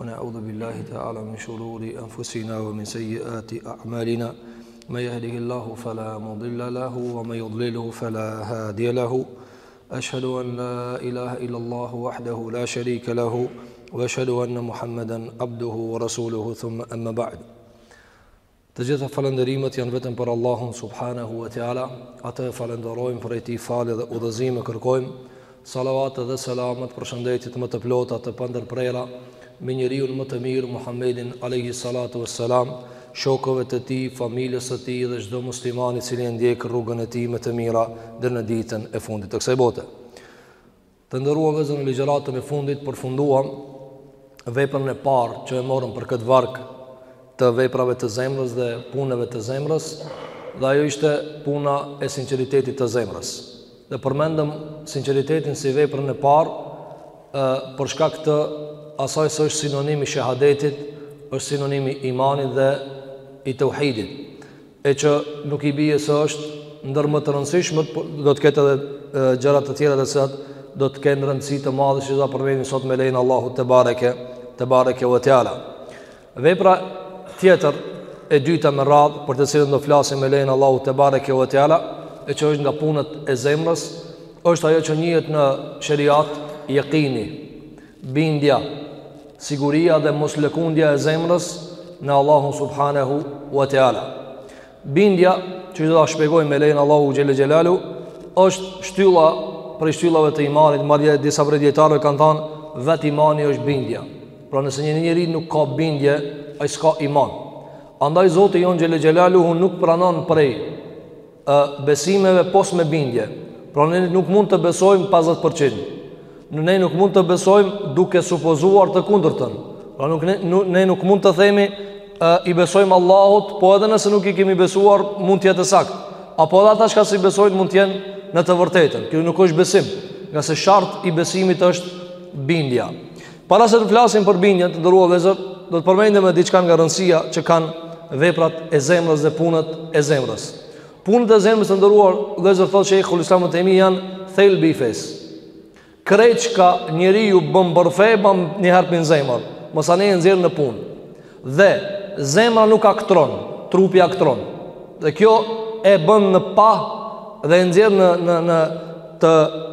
أعوذ بالله تعالى من شرور أنفسنا ومن سيئات أعمالنا ما يهده الله فلا مضل له وما يضلله فلا هادي له أشهد أن لا إله إلا الله وحده لا شريك له وأشهد أن محمدا عبده ورسوله ثم أما بعد Të gjitha falënderimet janë vetëm për Allahun subhanahu wa taala, atë e falënderojmë prej tij falje dhe udhëzim kërkojmë salavatet dhe selamet përshëndetjet më të plota të pandërprera mbi njeriun më të mirë Muhammedin alayhi salatu wassalam, shokëve të tij, familjes së tij dhe çdo muslimani i cili e ndjek rrugën e tij me të mira deri në ditën e fundit të kësaj bote. Të nderuar vëllezër në ligjëratën e fundit përfunduam veprën e parë që e morëm për këtë varg të veprave të zemrës dhe punëve të zemrës dhe ajo ishte puna e sinqeritetit të zemrës. Dhe përmendëm sinqeritetin si veprën e parë ë për shkak të asaj se është sinonim i shehadetit, është sinonimi i imanit dhe i teuhidit. e që nuk i bie se është ndër më të rëndësishmët, por do të ketë edhe gjëra të tjera të cilat do të kenë rëndësi të madhe siç do ta përmendim sot me lejen e Allahut tebareke tebareke ve teala. Vepra tjetër e dyta me radhë për të cilën do flasim me lejen e Allahut tebareke ve teala, e që është nga punët e zemrës, është ajo që njihet në sheriat jekini. Bindja, siguria dhe moslëkundja e zemrës në Allahun subhanahu wa teala. Bindja, që do ta shpjegoj me lejen e Allahut xhelle xhelaluhu, është shtylla prej shtyllave të imanit, madje disa prej dijetarëve kanë thënë vetë imani është bindja. Pra nëse një njeri nuk ka bindje, ai s'ka iman. Andaj Zoti jonë xhelle xhelaluhu nuk pranon prej e besimeve pos me bindje. Pra ne nuk mund të besojmë 50%. Ne nuk mund të besojmë duke supozuar të kundërtën. Pra nuk ne, ne nuk mund të themi e, i besojmë Allahut, po edhe nëse nuk i kemi besuar, mund të jetë e saktë. Apo edhe ata që s'i besojnë mund të jenë në të vërtetën. Kjo nuk është besim, ngase shart i besimit është bindja. Para se të flasim për bindjen, të nderuar vëllezër, do të përmendim edhe diçka nga rëndësia që kanë veprat e zemrës dhe punët e zemrës. Punët e zemrës të nderuar vëllezër thotë Shejhul Islam Ibn Tejmije janë thelbi i fesë. Krejt çka njeriu bën për fe, e bën njëherë në zemër, mandej e nxjerr në punë. Dhe zemra nuk aktron, trupi aktron. Dhe kjo e bën në pah dhe e nxjerr në në në të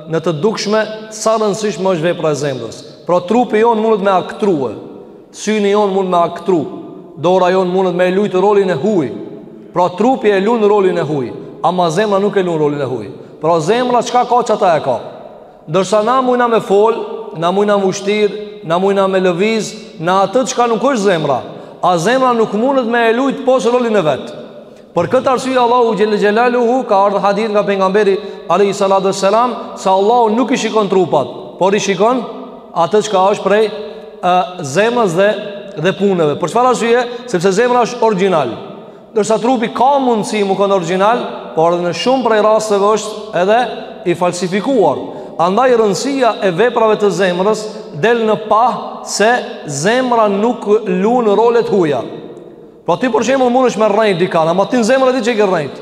në të dukshme sa e rëndësishme është vepra e zemrës. Pra trupi jonë mundet me aktrua. Syni jonë mund me aktru. Dora jonë mundet me lujt rolin e huaj. Pra trupi e lun rolin e huaj, ama zemra nuk e lun rolin e huaj. Pra zemra çka ka qata e ka. Ndërsa na mujna me fol, na mujna me u shtir, na mujna me lëviz, në atë çka nuk është zemra. A zemra nuk mundet me e lujt pos rolin e vet. Për këtë arsye Allahu xhel-le xhelaluhu ka ardhë hadith nga pejgamberi alejhi salatu ues-selam se Allahu nuk i shikon trupat, por i shikon atë çka është prej zemrës dhe dhe punëve. Për çfarë arsye? Sepse zemra është origjinal. Ndërsa trupi ka mundësi me kanë origjinal, por edhe në shumë prej rasteve është edhe i falsifikuar. Andaj rëndësia e veprave të zemrës del në pah se zemra nuk lun role të huja. Pra ti për shembull munesh me rrejt dikan, ama ti në zemër e di që e ke rrejt.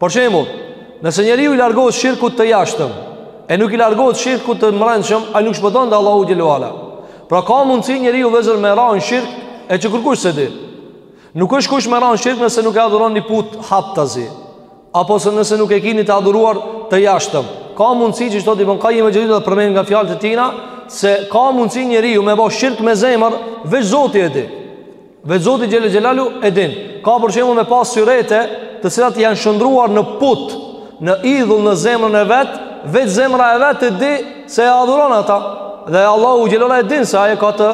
Për shembull, nëse njeriu i largohet shirkut të jashtëm e nuk i largohet shirkut të mbrendshëm, ai nuk shpëton te Allahu xhel-le ue ala. Pra ka mundësi njeriu vëllezër me ra në shirk e që kërkush se di. Nuk është kusht me ra në shirk nëse nuk e adhuron një put haptazi, apo se nëse nuk e ki ni të adhuruar të jashtëm. Ka mundësi që siç thotë Ibn Kajimi që do ta përmendim nga fjalët e tina, se ka mundësi njeriu me bo shirk me zemër, veç zoti e di. Veç Zoti xhel-le xhelaluhu e din Ka për shembull me pas syrete Të cilat janë shndërruar në put Në idhull në zemrën e vet Veç zemra e vet e di Se e adhuron ata Dhe Allahu xhel-le ue ala e din se ai e ka të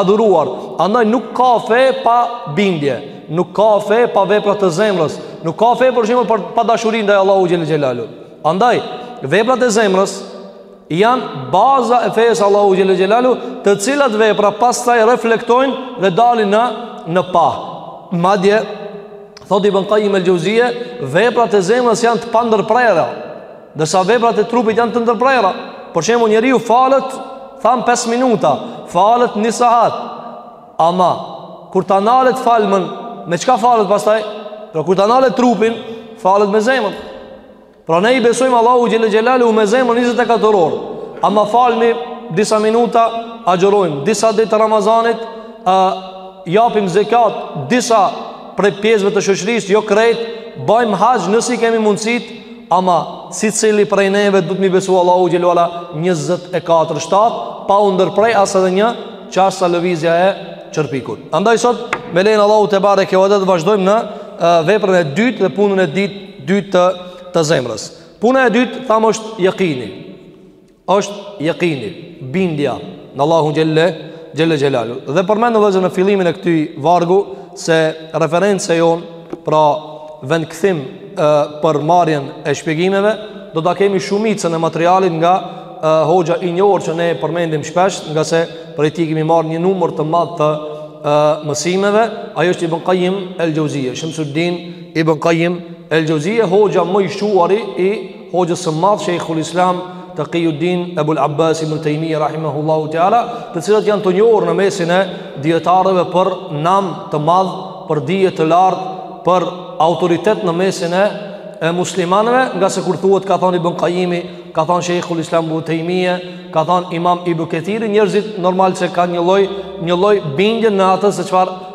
adhuruar Andaj nuk ka fe pa bindje Nuk ka fe pa vepra të zemrës Nuk ka fe për shembull pa dashuri ndaj Allahut xhel-le xhelaluhu Andaj veprat e zemrës Janë baza e fesë së Allahut xhel-le xhelaluhu Të cilat vepra pastaj reflektojnë dhe dalin në, në pah Madje, thot Ibn Kajim el Xheuzije Veprat e zemrës janë të pandërprera Ndërsa veprat e trupit janë të ndërprera Për shembull njeriu falet Thamë 5 minuta Falet një sahat Ama, kur ta nalet falmen Me çka falet pastaj? Pra kur ta nalet trupin Falet me zemër Pra ne i besojmë Allahut xhel-le xhelaluhu me zemër 24 orë Ama falemi disa minuta agjërojmë Disa ditë të Ramazanit japim zekat Disa prej pjesëve të shoqërisë jo krejt Bajmë haxh nëse i kemi mundësitë Ama secili prej neve duhet me i besu Allahut xhel-le ue ala 24 shtatë Pa u ndërpre as edhe një çast sa lëvizja e qerpikut Andaj sot me lejen e Allahut tebareke ue teala do të vazhdojmë në veprën e dytë dhe punën e ditë dytë të, të zemrës Puna e dytë, thamë është jekini është jekini, bindja Në Allahun xhel-le, xhel-le xhelaluhu Dhe përmendëm vëllezër në fillimin e këtij vargu Se referencë e jonë Pra vendkthim e, Për marrjen e shpjegimeve Do ta kemi shumicën e materialit nga e, Hoxha i njohur që ne përmendim shpesh Ngase prej tij kemi marrë një numër të madhë të e, mësimeve Ai është Ibn Kajim el Xheuzije Shemsuddin Ibn Qayyim el-Xhevzije hoxha më i shquari i hoxhës së madh Sheikhul Islam Taqiyuddin Abul Abbas ibn Taymiyyah rahimahullahu taala, të cilët janë të njohur në mesin e dijetarëve për nam të madh, për dije të lartë, për autoritet në mesin e e muslimanëve, ngase kur thuhet ka thënë Ibn Qayyimi, ka thënë Sheikhul Islam Ibn Taymiyyah, ka thënë Imam Ibn Kathir, njerëzit normal se kanë një lloj një lloj bindje në atë se çfarë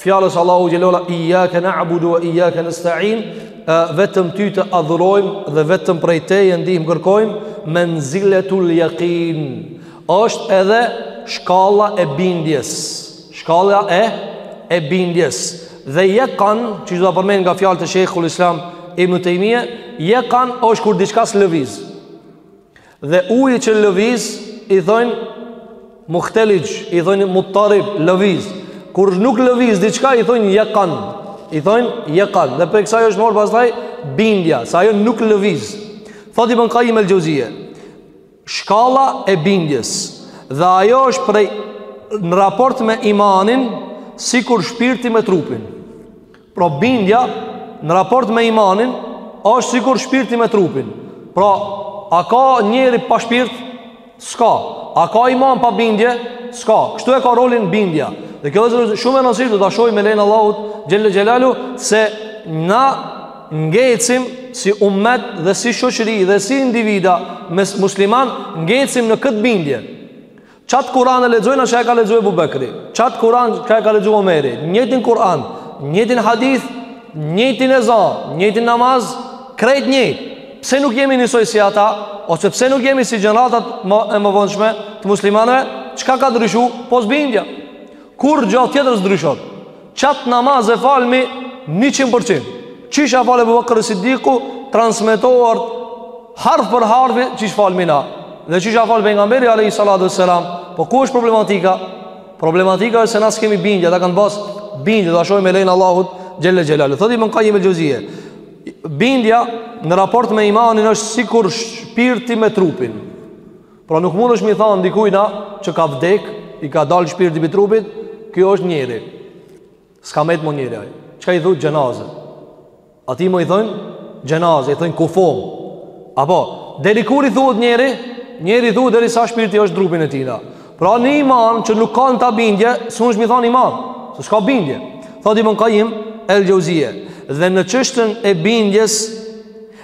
fjalës së Allahut xhelalu iyyaka na'budu wa iyyaka nasta'in vetëm ty të adhurojmë dhe vetëm prej teje ndihmë kërkojmë menzilatul yaqin është edhe shkalla e bindjes shkalla e e bindjes dhe jekan që do ta përmend nga fjalët e Sheikhul Islam Ibn Taymija jekan është kur diçka s'lëviz Dhe uji që lëviz i thojnë muhtelixh, i thojnë muttarib, lëviz. Kur nuk lëviz diçka i thojnë jekan. I thojnë jekan. Dhe prej kësaj është marrë pastaj bindja, se ajo nuk lëviz. Thotë Ibn Qayyim el-Xhevzije. Shkalla e bindjes. Dhe ajo është prej në raport me imanin, sikur shpirti me trupin. Pra bindja në raport me imanin është sikur shpirti me trupin. Pra, a ka njeri pa shpirt? S'ka. A ka iman pa bindje? S'ka. Kështu e ka rolin bindja. Dhe kjo është shumë e rëndësishme do ta shohim me lejen e Allahut xhelle xhelalu se na ngecim si ummet dhe si shoqëri dhe si individa myslimanë ngecim në këtë bindje. Qat Kur'an e lexojmë na çka e ka lexuar Abu Bekri. Qat Kur'an çka e ka lexuar Omeri. Njëjtin Kur'an, njëjtin hadith, njëjtin ezan, njëjtin namaz, krejt njëjtë. Pse nuk jemi njësoj si ata, ose pse nuk jemi si gjeneratat më e mëvonshme të muslimanëve? Çka ka ndryshuar? Pos bindja. Kurgja tjetër s'ndryshon. Qat namaz e falmi 100%. Qysh e ka falë Abu Bakr Siddiku transmetohet harf për harf qysh falmi na. Dhe qysh e ka falë pejgamberi alayhi salatu wassalam. Po ku është problematika? Problematika është se na s'kemi bindje, ata kanë pas bindje, do shohim me lejen e Allahut xhelle xhelalu. Thotë Ibn Qayyim el-Xhevzije. Bindja në raport me imanin është sikur shpirti me trupin. Pra nuk mundesh me i thanë dikujna që ka vdek, i ka dalë shpirti pi trupit, kjo është njeri. S'ka met më njeri ai. Çka i thuhet? Xhenaze. Atij më i thojnë xhenaze, i thojnë kufomë. Apo, deri kur i thuhet njeri? Njeri i thuhet derisa shpirti është n'trupin e tijna. Pra një iman që nuk ka në ta bindje, s'mundesh me i thanë iman. Se s'ka bindje. Thotë Ibn Qayyim el-Xhevzije. Dhe në çështjen e bindjes,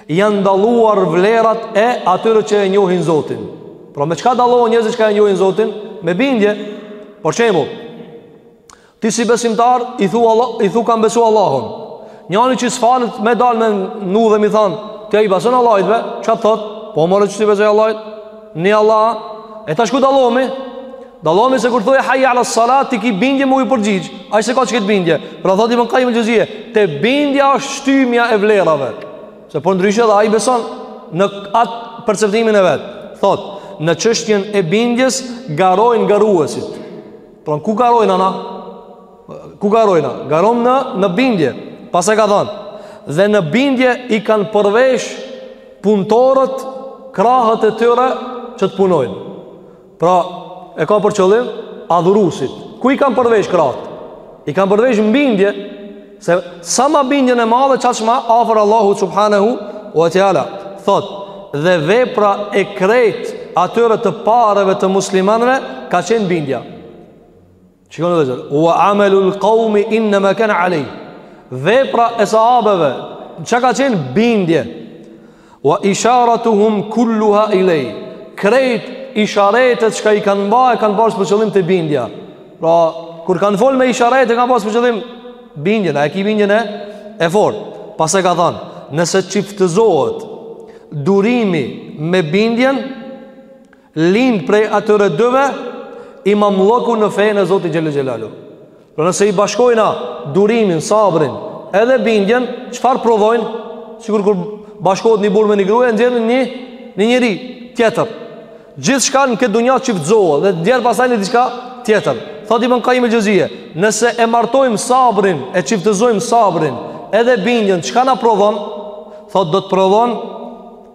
Janë dalluar vlerat e atyre që e njohin Zotin. Pra me çka dallohen njerëzit që e njohin Zotin? Me bindje. Për shembull, ti si besimtar i thu Allah, i thu kam besu Allahun. Njani që s'falet me dal me nu dhe mi than, ti a i beson Allahit ve? Çka thot? Po more që i besoj Allahit. Ni Allah, e tash ku dallomi? Dallomi se kur thohet hayya ala salat ti ki bindje me iu përgjigj. Ai s'e ka qket bindje. Pra thotë Ibn Qayyim al-Jawziyye, te bindja është shtymja e vlerave. Se përndryshe edhe ai beson në atë perceptimin e vet. Thotë, në çështjen e bindjes garojnë garuesit. Pra ku garojna na? Ku garojna? Garom në, në bindje. Pastaj ka thënë, dhe në bindje i kanë përvesh punëtorët krahët e tyre që të punojnë. Pra, e ka për qëllim adhurusit. Ku i kanë përvesh krahët? I kanë përvesh në bindje, se sa ma bindjen e madhe, qaq ma afër Allahu subhanahu wa teala. Thot, dhe vepra e krejt atyre të parëve të muslimanve, ka qenë bindja. Shikoni vëllezër, ue amelul kaumi innema kane alejh, vepra e sahabeve, çka ka qenë? Bindje, ue isharatuhum kulluha ilejh, krejt isharetet çka i kanë ba e kanë pas për qëllim te bindja. Pra, kur kanë folë me isharete, kanë pas për qëllim bindjen, a e ki bindjen e fortë. Pastaj ka thanë, nëse çiftëzohet durimi me bindjen, Lind prej atyre dyve imamllëku në fenë e Zotit xhele xhelaluhu Pra nëse i bashkojna durimin, sabrin Edhe bindjen, çfarë prodhojnë Sikur kur bashkohet një burrë me një grue e nxjerr një, një njeri tjetër Gjithçka në këtë dunja çiftëzohet Dhe nxjerr pastaj një diçka tjetër Thot Ibn Qayyim al-Jawziyye Nëse e martojmë sabrin E çiftëzojmë sabrin Edhe bindjen, çka na prodhon Thot do të prodhon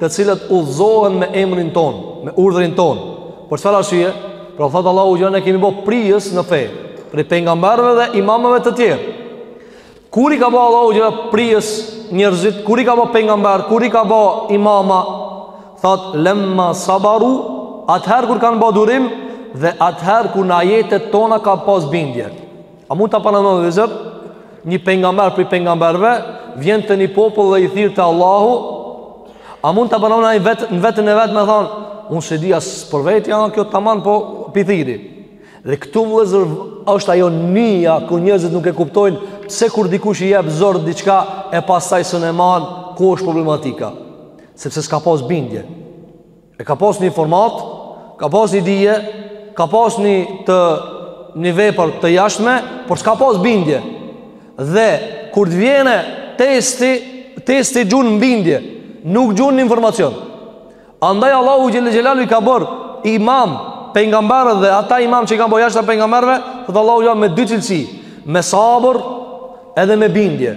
të cilët udhëzohen me emrin ton, me urdhrin ton. Për çfarë arsye? Pra thot Allahu xhele ne kemi ba prijës në fe, prej pejgamberëve dhe imamëve të tjerë. Kur i ka ba Allahu xhele prijës njerëzit, kur i ka ba pejgamber, kur i ka ba imama, thot lamma sabaru, atëherë kur kanë ba durim dhe atëherë kur në ajetet tona ka pas bindje. A mund ta pranoni vëllezër Një pejgamber prej pejgamberëve Vjen te një popull dhe i thirr te Allahu A mund ta pranoni në veten e vet me thanë Unë s'e di as për veti a o kjo taman po po i thirri Dhe këtu vëllezër është ajo nyja Ku njerëzit nuk e kuptojnë Se kur dikush i jep zor diçka E pastaj s'e man Ku është problematika Sepse s'ka pas bindje E ka pas një format, ka pas një dije, ka pas një të një vepër të jashtme, por s'ka pas bindje. Dhe kur të vjen testi, testi gjun në bindje, nuk gjun në informacion. Andaj Allahu xhel-le xhelaluhu i ka bërë imam pejgamberët dhe ata imam që i ka bërë jashta pejgamberëve, thotë Allahu xhel-le me dy cilësi, me sabër edhe me bindje.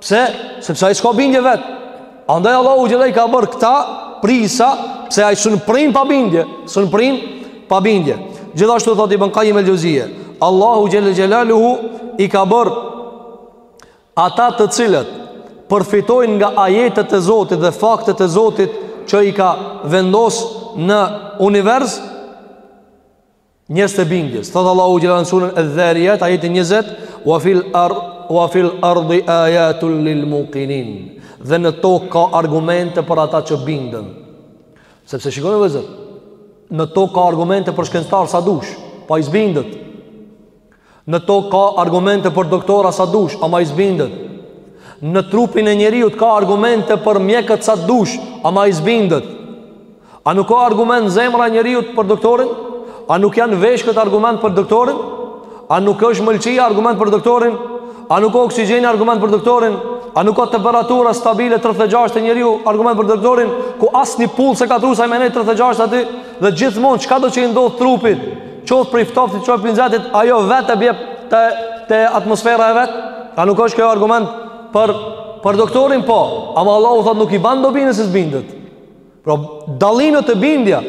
Pse? Sepse ai s'ka bindje vet. Andaj Allahu xhel-le i ka bërë këta prijsa, pse ai s'un prin pa bindje, s'un prin pa bindje. Gjithashtu thotë Ibn Qayyim el-Jawziyye, Allahu xhel xelaluhu i ka bërë ata të cilët përfitojnë nga ajetet e Zotit dhe faktet e Zotit që i ka vendos në univers Njerëzit e bindjes, thot Allahu xhelalu suren Adh-Dhariyat ajeti 20, wa fil ar wa fil ardi ayatun lil muqinin. Dhe në tokë ka argumente për ata që bindën. Sepse shikoni vëzër, në tokë ka argumente për shkencëtar sa dush, po aj s'bindet. Në tokë ka argumente për doktora sa dush, ama aj s'bindet. Në trupin e njeriut ka argumente për mjekët sa dush, ama aj s'bindet. A nuk ka argument zemra e njeriut për doktorin? A nuk janë veshkët argument për doktorin? A nuk është mëlçia argument për doktorin? A nuk ka oksigjeni argument për doktorin? A nuk ka temperatura stabile 36 te njeriu argument për doktorin? Ku asnjë pullë s'e ka trus aj me ne 36 aty? Dhe gjithmonë, çkado që i ndodh trupit? Qoftë prej ftoftit, qoftë prej nxetit, ajo vetë e bje te, te atmosfera e vet, a nuk është kjo argument për, për doktorin, po, ama Allahu thotë nuk i ban dobi nëse s'bindet. Pra, dallimi te bindja,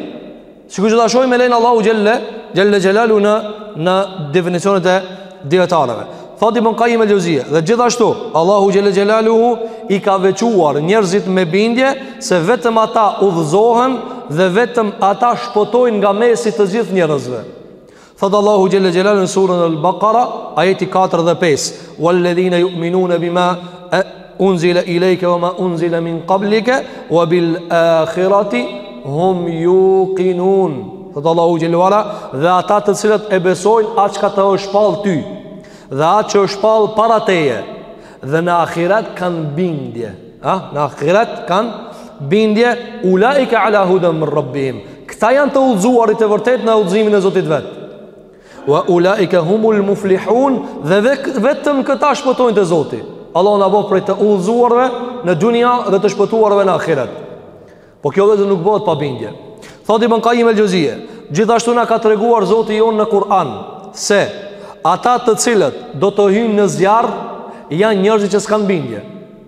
sikur që ta shohim me lejen Allahut xhel-le, xhel-le xhelaluhu në, në definicionet e dijetarëve Thot Ibn Kajim el-Xhewzije Dhe gjithashtu Allahu xhel-le xhelaluhu I ka veçuar njerëzit me bindje Se vetëm ata udhëzohen Dhe vetëm ata shpëtojnë nga mesi i të gjithë njerëzve Thot Allahu xhel-le xhelaluhu në suren el-Bakara Ajeti 4 dhe 5 Walledhine juminune bima E Unzila ilayka wa ma unzila min qablika wa bil akhirati hum yuqinun. Thot Allahu xhel-le ue ala dhe ata të cilët e besojnë atë çka të është shpall ty dhe atë që është shpall para teje dhe në ahiret kanë bindje. Ha? Në ahiret kanë bindje ulaika ala hudan min rabbihim. Këta janë të udhëzuarit e vërtet në udhëzimin e Zotit vet. Wa ulaika humul muflihun dhe vetëm këta shpëtojnë te Zoti. Allahu na bëftë prej të udhëzuarve në dunia dhe të shpëtuarve në ahiret. Po kjo vëzë nuk bëhet pa bindje. Thot Ibn Qayyim al-Jawziyye, gjithashtu na ka treguar Zoti jon në Kur'an se ata të cilët do të hyjnë në zjarr janë njerëzit që s'kanë bindje.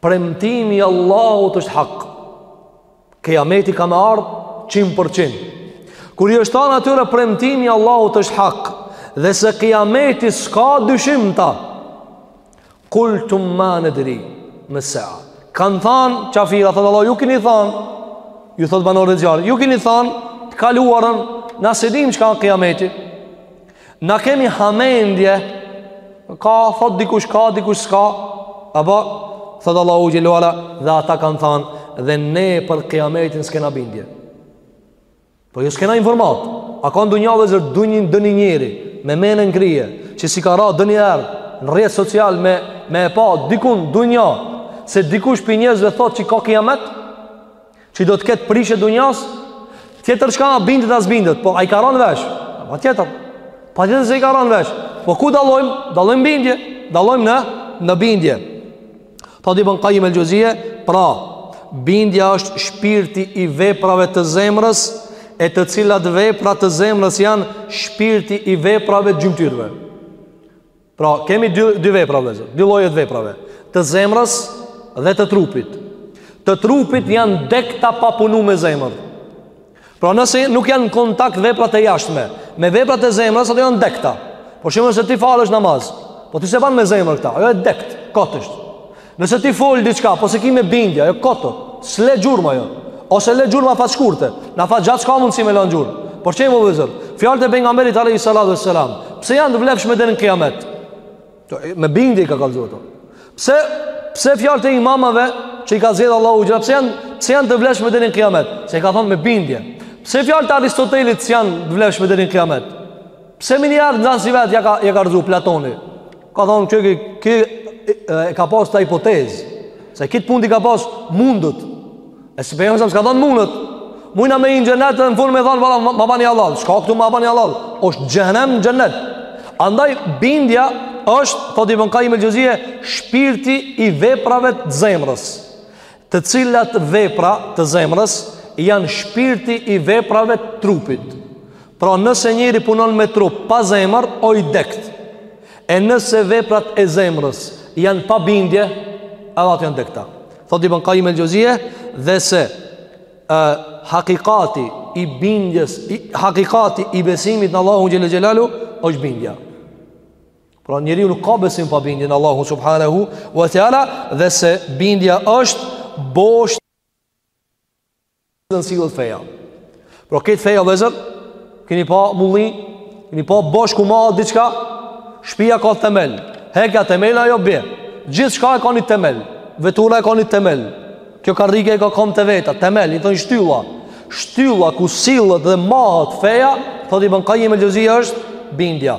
Premtimi i Allahut është hak. Kiameti ka me ardhë qind për qind. Kur i është thanë atyre premtimi i Allahut është hak. Dhe se kiameti s'ka dyshim n'ta. Kultum ma nedri mes-sea. Kanë thanë, qafira, thotë Allahu, ju kini thanë, ju thotë banorëve të zjarrit, ju kini thanë, të kaluarën, ne s'e dimë çka kiameti, Na kemi hamendje Ka, thot dikush ka, dikush s'ka Apo, thot Allahu Xhel-le ue ala Dhe ata kanë thanë Dhe ne për kiametin s'kena bindje Po jo s'kena informat A ka n'dunja vllezër ndonjë, ndonjë njeri Me mend në krye Që s'i ka ra ndonjëherë Në rrjete sociale me e pa Dikun n'dunja Se dikush prej njerëzve thot që ka kiamet Që do të ketë prishje dunjas, tjetër çka a bindet a s'bindet, po a i ka ranë n'vesh. Patjetër. Patjetër se i ka ranë n'vesh. Po ku dallojmë? Dallojmë n'bindje, dallojmë në në bindje. Thotë Ibën Kajim el-Xheuzije, pra bindja është shpirti i veprave të zemrës, e të cilat vepra të zemrës janë shpirti i veprave gjymtyrëve. Pra, kemi dy, dy vepra, vllezër, dy llojet e veprave, të zemrës dhe të trupit. Të trupit janë dekta pa punu me zemër. Pra, nëse nuk janë në kontakt veprat e jashtme, me veprat e zemrës, ato janë dekta. Për shembull se ti falesh namaz, po ti s'e ban me zemër këta, ajo e dekt, kot është. Nëse ti fol diçka, po s'e ki me bindje, ajo kot o, s'le gjurmë ajo. Ose le gjurmë n'afat t'shkurtë, n'afat t'gjatë s'ka mundësi me lënë gjurmë. Por që i më vllezër, fjalët e Pejgamberit alejhi salatu ves-selam, pse janë të vlefshme deri në kiamet? Me bindje i ka kallëzu ato. Pse, pse fjalët e imamave që i ka zgjedhë Allahu gjera, pse janë, pse janë të vlefshme deri në kiamet? Se i ka thonë me bindje. Pse fjalët e Aristotelit s'janë të vlefshme deri në kiamet? Pse menjëherë nxanësi i vet ja ka, ja ka rrëzu Platoni? Ka thonë që ky e ka pas atë hipotezë, se këtë punë i ka pas mundet, e së përjëmë se më s'ka thonë mundet, mujna me hi në xhennet dhe në fund me thonë, valla, ma, ma bani hallall, s'ka këtu ma bani hallall, është xhehnem e xhennet. Andaj, bindja është, thot Ibën Kajim el-Xheuzije, shpirti i veprave të zemrës. Të cilat vepra të zemrës janë shpirti i veprave të trupit. Pra nëse njeri punon me trup pa zemër, o i dekt. E nëse veprat e zemrës janë pa bindje, edhe ato janë dekta. Thot Ibën Kajim el-Xheuzije dhe se e, hakikati i bindjes, i, hakikati i besimit në Allahu Xhel-le Xhelaluhu, është bindja. Pra njeriu nuk ka besim pa bindje në Allahu subhanahu wa taala dhe se bindja është boshti ku sillet feja. Pra këtë feja vllezër, keni pa mulli, keni pa bosht ku mahet diçka, shpia ka themel, hekja themelin ajo bje, gjithçka e ka një themel, vetura e ka një themel, kjo karrike e ka kamët e veta, themel, i thonë shtylla, shtylla ku sillet dhe mahet feja, thotë Ibn Kajjim el Xhevzije është bindja.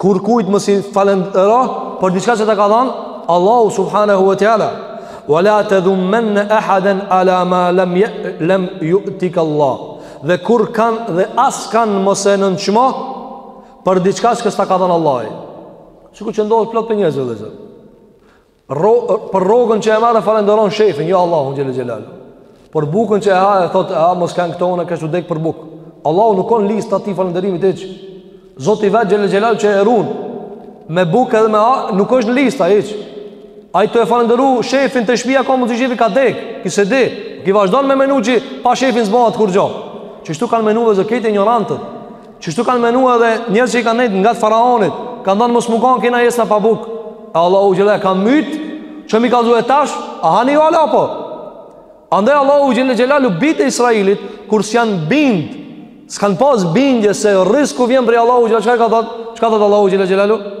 Kurrkujt mos i falëndero për diçka që ta ka dhënë Allahu subhanahu wa taala. Wala tadhumman ahadan ala ma lam lam yu'tik Allah. Dhe kurrkan dhe askan mos e nënçmo për diçka që s'ta ka dhënë Allahu. Sikur që ndodh plot te njerëzit vllezër. Ro, për rrogën që e merr falenderon shefin, jo Allahun xhele xhelaluhu. Për bukën që e ha e thotë, "A mos kanë këta unë kisha dek për bukë." Allahu nuk u kon n'listë t'atij falënderimit hiç. Zoti vet xhele xhelaluhu që e ruan me bukë edhe me ha, nuk është në lista hiç. Ai tu e falënderu shefin te shpia ka mundet shefi ka dek, ki se di, ki vazhdon me menu që pa shefin s'bahet kurgjo. Qështu kanë menu vllezër këta injorantët. Qështu kanë menu edhe njerëz që i kanë nejtë ngat faraonit Kanë thënë mos me kanë ky na jesna pa bukë E Allahu xhele e ka mytë Që mi ka zu e tash A hani ju hala apo Andaj Allahu xhele xhelaluhu bijtë e Israelit Kur s'janë bind S'kanë pas bindje se rrisku vjen prej Allahut xhele Çka ka thënë Çka thotë Allahu xhele xhelaluhu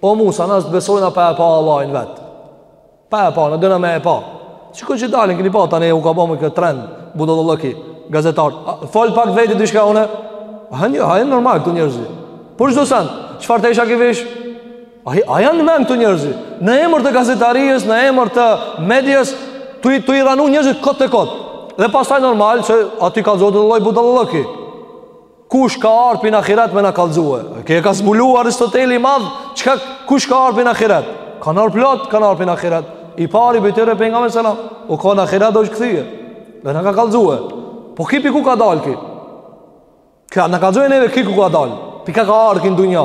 O Musa, na s'të besojna pa e pa Allahin vet. Pa e pa, na dona me e pa. Sikur që dalin, këni pa, tani u ka bo me kjo trend, budallallëki, gazetar. Fol pak vetë, diçka une. A janë, jo, a janë normal këta njerëzi. Por çdo sen, çfarë t'i shkrepish? A, a janë në mend këta njerëzi? Në emër të gazetarisë, në emër të medies, tu i, tu i ranu njerëzit kot e kot. Dhe pastaj normal, që aty ka çdo lloj budallallëki. Kush ka ardh prej ahiretit me na kallxue? Ky e ka zbuluar Aristoteli i madh? Çka kush ka ardh prej ahiretit? Kanë ardh plot, kanë ardh prej ahiretit. I pari prej tyre pejgamberi sallallahu alajhi wasallam, u kan n'ahiret dhe osht kthye. Dhe na ka kallxue. Po ky prej ku ka dalë ky? Ky a na kallxon neve ky ku ka dalë? Prej ka ka ardh ky n'dunja.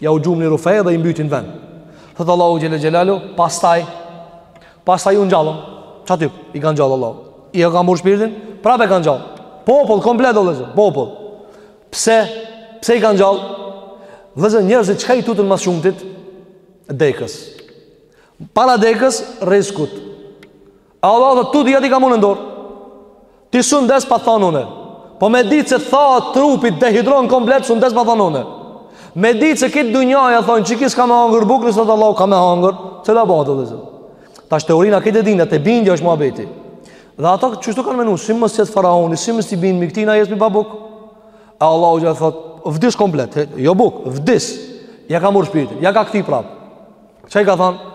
Ja u gjun një rrufe dhe i mbyt në vend. Thotë Allahu xhele xhelaluhu, pastaj, pastaj u ngjallëm. Qaty, i ka ngjallë Allahu. Ia ka marrë shpirtin, prap e ka ngjallë. Popull, komplet o vllezër, popull. Pse, pse i ka ngjallë? Vllezër njerëzit, çka i tuten ma s'shumti? Dekës. Para dekës, rriskut. A Allah dhe t'dyjat i kam une n'dorë Ti s'un des pa thanë une Po me ditë se t'thahet trupi dehidron komplet s'un des pa thanë une Me ditë se krejt dunjaja thonë që ky s'ka me hangër bukë Nëse thot Allah ka me hangër Se da batë vllezër Tash teorinë këtë e din a te bindja është muhabeti Dhe ata qështu kanë menu Si më sjetë faraoni Si më si bindë mi këtina jesim pa bukë A Allahu xhel thot Vdis komplet Jo bukë Vdis Ja ka marrë shpirtin Ja ka kthy prapë Çka i ka thonë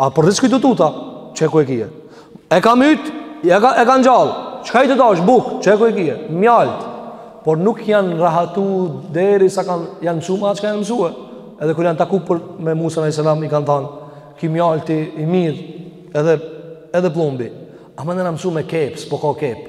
A për rrisk osht tuta? Qe ku e kije? E ka myt, e ka e ka ngjall. Çka i të dash buk? Qe ku e kije? Mjalt. Por nuk janë rahatu deri sa kanë janë msu me atë çka janë msu. Edhe kur janë taku për me Musa alayhis salam i kanë thënë, "Ky mjalti i mirë, edhe edhe pllumbi." Ama na jena msu me kep, s'po ka kep.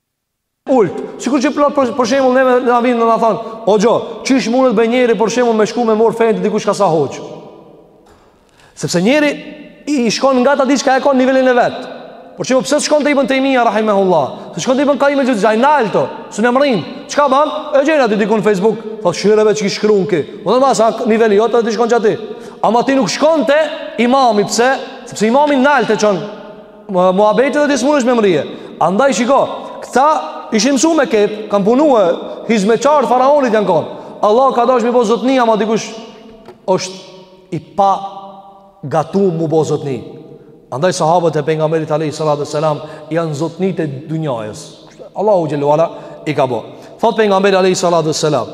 Ult, sikur që plot për, për shembull neve na vin dhe na thon, o hoxhë, qysh mundet be njeri për shembull me shku me marr fenë te dikush ka sa hoç. Sepse njeri shkon nga ata çka e ka nivelin e vet. Por çu pse shkon te Ibn Taymija rahimahullah? Se shkon te Ibn Qayyim al-Jawzi nalt o, s'un e mrrin. Çka ban? E gjen aty dikun në Facebook, po shyreve ç'i shkruan kë. Po më sa niveli jot atë shkon qaty. Ama ti nuk shkon te imami pse? Sepse imami nalt e çon Muhabetin dhe ti s'munesh me mrrije Andaj shiko Këta ishin mësu me kep Kanë punue hizmeqarë t'faraonit janë konë Allah ka dash m'i bo zotni Ama dikush është i pa gatu m'u bo zotni Andaj sahabët e pejgamberit Alejhi salatu ve selam Janë zotnitë e dunjajës Allahu xhele ve ala i ka bo Thot pejgamberi Alejhi salatu ve selam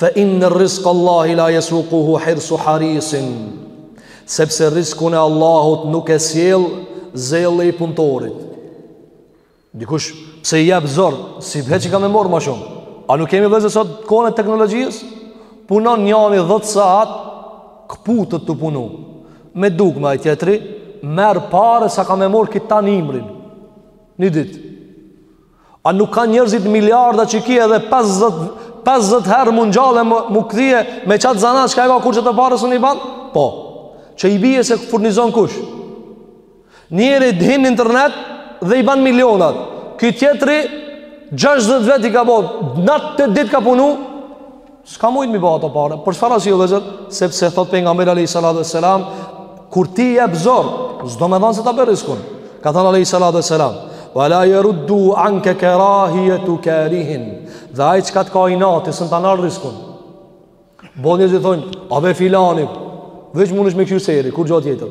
Fe inne rizk Allahi la jesukuhu hirsu harisin Sepse rriskun e Allahut nuk e sjell zelli i punëtorit Dikush pse i jep zor, s'i bje që ka me marrë ma shumë A nuk kemi vllezër sot kohën e teknologjis? Punon njani 10 saat këputet tu punu Me dugme aj tjetri Merr pare sa ka me marrë ky tanë ymrin Një ditë A nuk ka njerëzit miliarda që ky edhe 50, 50 herë m'u ngjallë e m'u kthy e me qat zanat që ka e ka kurr qato pare s'un i ban? Po, që i bije se furnizon kush. Njëri t'hin n'internet dhe i ban milionat. Ky tjetri, 60 vjet i ka bo, natë e ditë ka punu, S'ka mujtë m'i bo ato pare Për çfar arsye vllezër Sepse thot pejgamberi Alejhi Salatu ve Selam Kur ti jep zor S'do me thanë se ta bje riskun Ka thënë Alejhi Salatu ve Selam Wa la jeruddu anke kerahijetu karihin Dhe aj çka të ka inati S'un ta nal riskun Boll njerëzit thonë A be filani Veç mundesh me kqyr seri Kurgja tjetër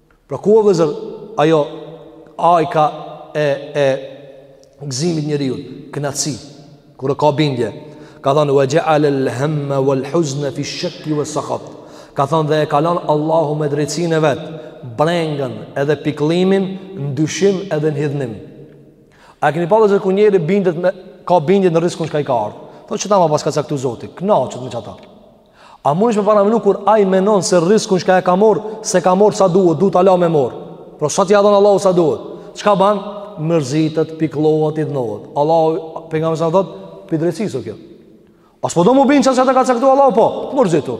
Pra kjo o vllazër ajo ajka e, e gëzimit njeriut, kënaqësi, kur ka bindje, ka thanë, ve xheale el hemme, vel huzne, fi shekki, ves sehat, ka thanë dhe e ka lon Allahu me drejtsinë e vet, brengën edhe pikllimin, në dyshim edhe në hidhnim. A keni pa vllazër kur njeri bindet me, ka bindje në riskun çka i ka ardhë, thotë qeta ma paska caktu zoti, kënaqet me qata, A munësh me paramenu kur ai menon se riskun çka e ka mor, s'e ka mor sa duhet, du hala me mor. Po s'ta ka dhon Allahu sa duhet. Çka ban? Mërzitet, pikllohet, idhnohet. Allahu, pejgamberi s.a. thot, pi drejtsisë o kjo. A s'po do mu bin çka ta ka caktu Allahu, po, mërzitu.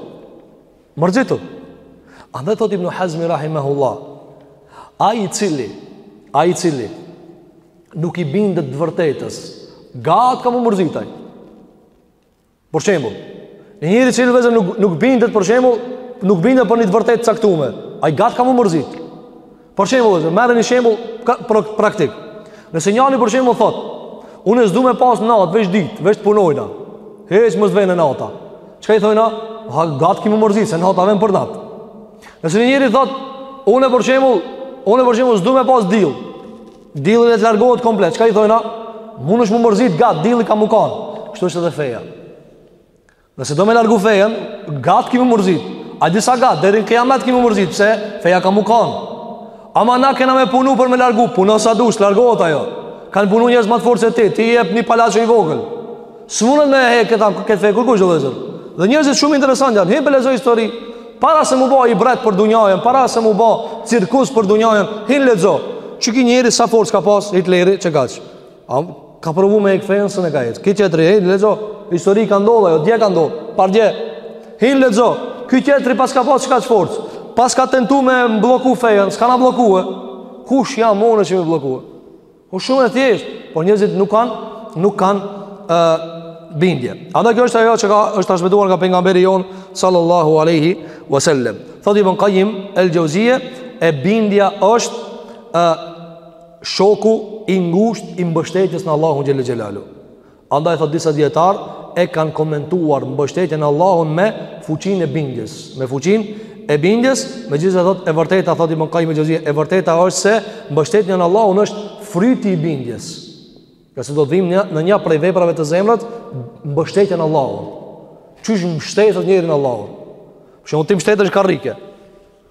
Mërzitu. Andaj thot ibn Hazmi Rahimehullah, ai i cili, ai i cili, nuk i bindet të vërtetës, gat ka mu mërzitaj. Për shembull, një njeri vllazër nuk nuk bindet për shembull, nuk bindet për një të vërtetë t'caktume. Ai gat ka mu mërzit. Për shembull, vllazër, merre një shembull pra, praktik. Nëse njëri për shembull thot, unë s'du me pas natë, veç ditë, veç punojna. Hiç mos t'vjen nata. Çka i thojna? A gat ki mu mërzit, se nata vjen për natë. Nëse një njeri thot, unë për shembull, unë për shembull s'du me pas dill. Dilli le të largohet komplet. Çka i thojna? Munësh mu mërzit gat, dilli ka mu kon. Kështu është edhe feja. Nëse do me largu fejën, gat ki mu mërzit. A di sa gat deri në kijamet ki mu mërzit, pse feja ka mu kon. Ama na kena me punu për me largu, puno sa dush, s'largohet ajo. Kan punu njerëz më të fortë se ti, ti je një palaço i vogël. S'mundet me e hek këta këtë fe kurkush vëllazër. Dhe njerëzit shumë interesant janë. Hin lexo histori. Para se mu ba ibret për dunjën, para se mu ba cirkus për dunjën, hin lexo. Qiky njëri sa forcë ka pas Hitleri qekaq. A ka provu me hek fenë s'i ka ec. Ky tjetri hin lexo. Histori ka ndodhur, jo dje ka ndodhur. Pardje. Hin lexo. Ky tjetri pas ka pas çka forcë. Pas ka tentu me bllokue fenë, s'e kanë bllokue. Kush jam unë që me bllokue? Po shumë e thjesht, por njerëzit nuk kanë nuk kanë ë bindje. Andaj kjo është ajo që ka është transmetuar nga pejgamberi jon sallallahu alaihi wasallam. Thot Ibn Kajjim el-Xheuzije e bindja është ë shoku i ngushtë i mbështetjes në Allahun xhel-le xhelaluhu. Andaj thot disa dijetarë e kanë komentuar mbështetjen në Allahun me fuqinë e bindjes, me fuqinë e bindjes, megjithëse thot e vërteta thot Ibn Kajjim el-Xheuzije, e vërteta është se mbështetja në Allahun është fryti i bindjes. Kështu do ta dimë një prej veprave të zemrës mbështetja në Allahun. Qysh mbështetet njeri në Allahun? Për shembull ti mbështetesh n'karrike.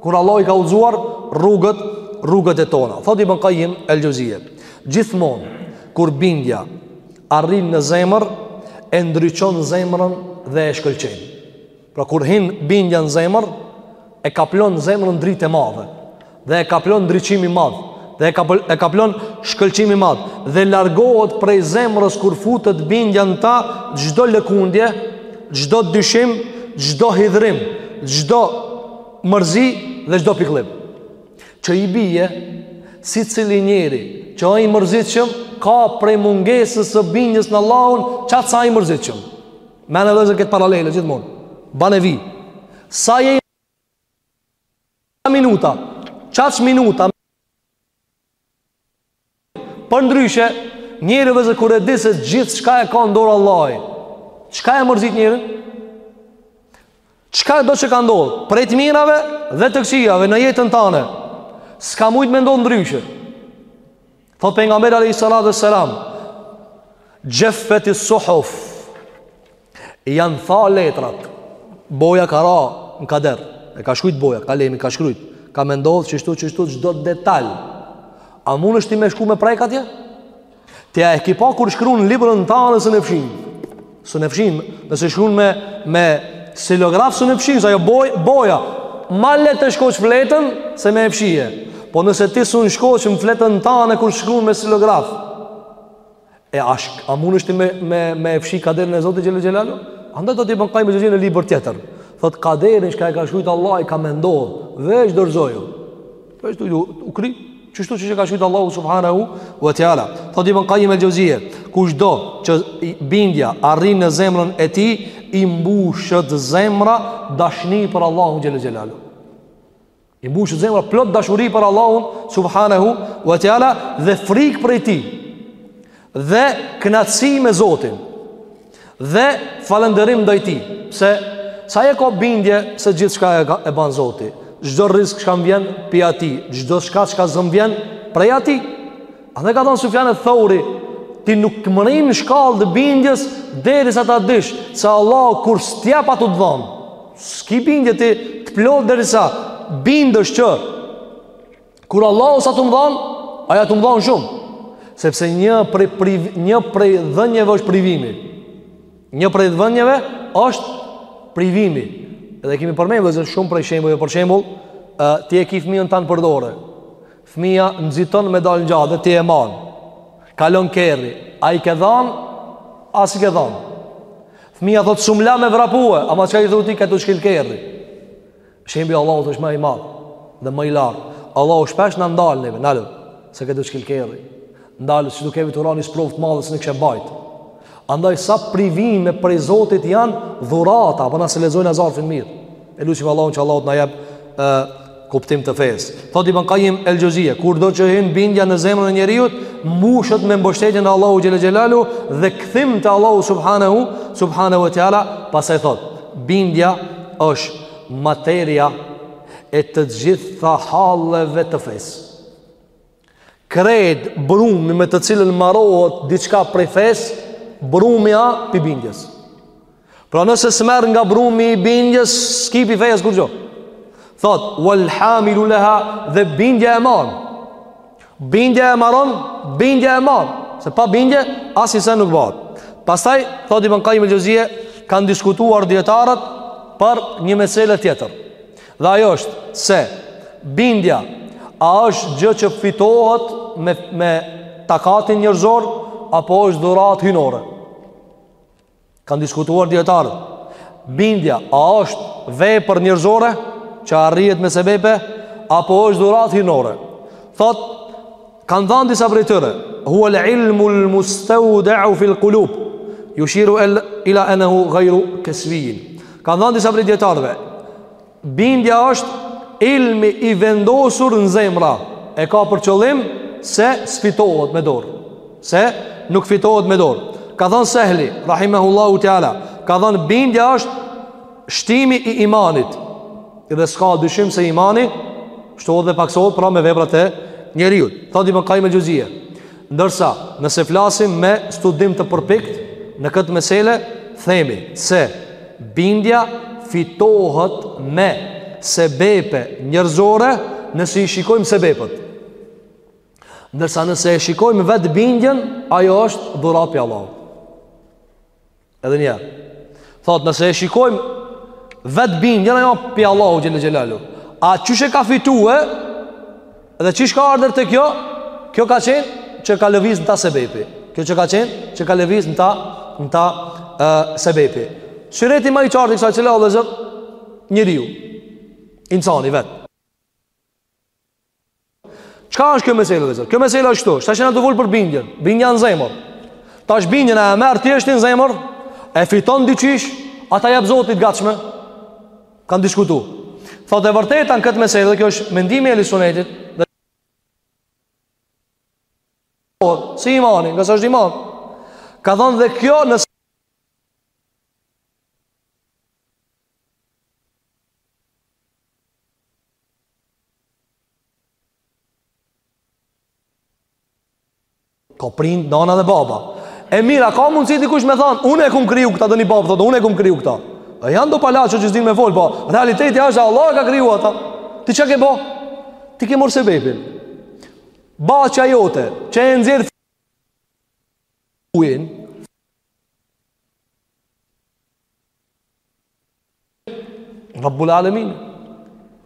Kur Allah i ka udhëzuar rrugët, rrugët e tona. Thot Ibn Kajim El Xhozije. Gjithmonë, kur bindja arrin në zemër, e ndriçon zemrën dhe e shkëlqen. Pra kur hin bindja në zemër, e kaplon zemrën dritë e madhe. Dhe e kaplon ndriçim i madh. Dhe e, kapl e kaplon shkëlqim i madh. Dhe largohet prej zemrës kur futet bindja në ta, çdo lëkundje, çdo dyshim, çdo hidhërim, çdo mërzi dhe çdo pikëllim. Që i bije secili njeri që a i mërzitshëm ka prej mungesës së bindjes në Allahun, qat sa a i mërzitshëm. Merrne vllezër këtë paralele gjithmonë. Bane vi. Sa je minuta, qat minuta Përndryshe, njeri vllezër kur e di se gjithçka e ka n'dorë Allahi, çka e mërzit njerin? Çkado që ka ndodhë prej të mirave dhe të këqijave në jetën tane, s'ka mujtë me ndodhë ndryshe. Thot Pejgamberi alejhi salatu ve selam Xheffeti suhuf, Janë tha letrat Boja ka ra në kader E ka shkrujt boja, kalemi ka shkrujt Ka me ndodhë qështu qështu çdo detal A mundesh ti me shku me prek atje? Ti a e ki pa kur shkrun në librin tane s'un e fshin S'un e fshin Nëse shkrun me, me stilograf s'un e fshin Se ajo boj, boja Ma lehtë e shkoq fletën se me e fshije Po nëse ti s'un e shkoq fletën tane kur shkrun me stilograf E a, a mundesh ti me, me, me fshi kaderin e Zotit Xhele Xhelaluhu? Andaj thot Ibn Kajim Xhozije në libër tjetër. Thot kaderin çka e ka shkrujt Allahi ka me ndodhë, veç dorzoju. Veç të u kry, qështu e ka shkrujt Allahu subhanahu wa taala. Thot Ibn Kajim El Xhozije, kushdo që bindja arrin në zemrën e tij, i mbushet zemra dashni për Allahun Xhele Xhelaluhu. I mbushet zemra plot dashuri për Allahun subhanahu wa taala dhe frikë prej tij. Dhe kënaqësi me Zotin. Dhe falënderim ndaj tij, pse se ai ka bindje se gjithçka e, e ban Zoti. Çdo rrisk që kam vjen pi ati, çdo çka që ka zëm vjen prej ati. Andaj ka thënë Sufjan eth-Theuri, ti nuk mrrin n'shkallë të bindjes derisa ta dish se Allahu kur s't'jep a tu t'dhon. S'ki bindje ti të plotë derisa bindesh që kur Allahu s'a tu m'dhanë, ai a tu m'dhanë shumë. Sepse një prej, prej, një prej dhënjeve është privimi. Një prej dhënjeve është privimi. Edhe kemi përmend vllezër shumë prej shembujve, për shembull, ti e ki fëmijën tan për dore. Fëmija nxiton me dal n'xhade dhe ti e man. Kalon kerri, a i ke dhan, as i ke dhan. Fëmija thot s'po m'lan me vrapue, ama çka i thu ti, se t' shkil kerri. Shembulli Allahut është ma i madh dhe ma i lartë. Allahu shpesh na ndal neve, ndalu. Se t' shkil kerri. Ndal se do bish tu ra n'ni sprovë të madhe se nuk mund e bajt. Andaj sa privime prej Zotit janë dhurata, ama po na s'e lexojna zarfin mirë. E lusim Allahun që Allahu t'na jap kuptim të fesë. Thot Ibn Kajim El Xhevzije, kurdo që hinë bindja në zemrën e njeriut, mbushet me mbështetjen e Allahut xhel-le xhelaluhu dhe kthim te Allahu Subhanehu, Subhanehu ve Teala, pasaj thot, bindja është materia e të gjitha haleve të fesë. Krejt brumi me të cilën marohet diçka prej fesë, brumi a pi bindjes. Pra nëse s'merr nga brumi i bindjes, s'ki pi fejes kurgjo. Thot, wal hamilu leha dhe bindja e man. Bindja e maron, bindja e man. Se pa bindje, asni sen nuk bahet. Pastaj, thot Ibn Kajim Xhevzije, kanë diskutuar dijetarët për një mesele tjetër. Dhe ajo është se bindja a është gjë që fitohet me takatin njerëzor apo është dhuratë hyjnore. Kan diskutuar dijetarët. Bindja a është vepër njerëzore që arrihet me sebepe apo është dhuratë hyjnore. Thot Kanë thanë disa prej tyre, huwa al-ilmu al-mustawda'u fi al-qulub. Yushiru ila annahu ghayru kasbi. Kanë thanë disa prej dijetarëve. Bindja është ilmi i vendosur në zemra. E ka për qëllim se s'fitohet me dorë. Se nuk fitohet me dorë. Ka thanë Sehli, rahimahullahu teala, ka thanë bindja është Shtimi i imanit Dhe s'ka dyshim se imani Shtohet dhe paksohet pra me veprat e njeriut Thot Ibn Kajim Xhevzije Ndërsa nëse flasim me studim të përpikt Në këtë mesele themi se Bindja fitohet me sebepe njerëzore Nëse i shikojmë sebepet Ndërsa nëse e shikojmë vetë bindjen Ajo është dhuratë pi Allah Edhe një herë. Thot nëse e shikojmë vet bindjen ajo pi Allahut xhel-le xhelaluhu. A qysh e ka fitue? Dhe qysh ka ardhur te kjo? Kjo ka qenë që ka lëviz në ta sebepi. Kjo që ka qenë që ka lëviz në ta në ta e, sebepi. Sureti ma i qartë i kësaj që Allahu zot njeriu. Insani vet. Çka është kjo mesela vëllazër? Kjo mesela është këtu. Tash na do folë për bindjen. Bindja në zemër. Tash bindjen e merr ti është në zemër. E fiton diçish, a ta jep Zoti t'gatshme. Kan diskutu. Thotë e vërteta në këtë mesela, kjo është mendimi i Ehli Sunetit. Dhe... Si imani, nga sa është iman. Ka thonë dhe kjo në Ka prind, nana dhe baba. E mira, ka mundësi dikush me thanë, unë e kumë kriju këta, ndonji babë, thotë, unë e kumë kriju këta. E janë do palaço që s'dinë me folë, po realiteti është që Allahu e ka kriju atë. Ti ça ke bo? Ti ke marrë sebebin. Bahçja jote, që e nxjerr ujin, Rabbul Alamin.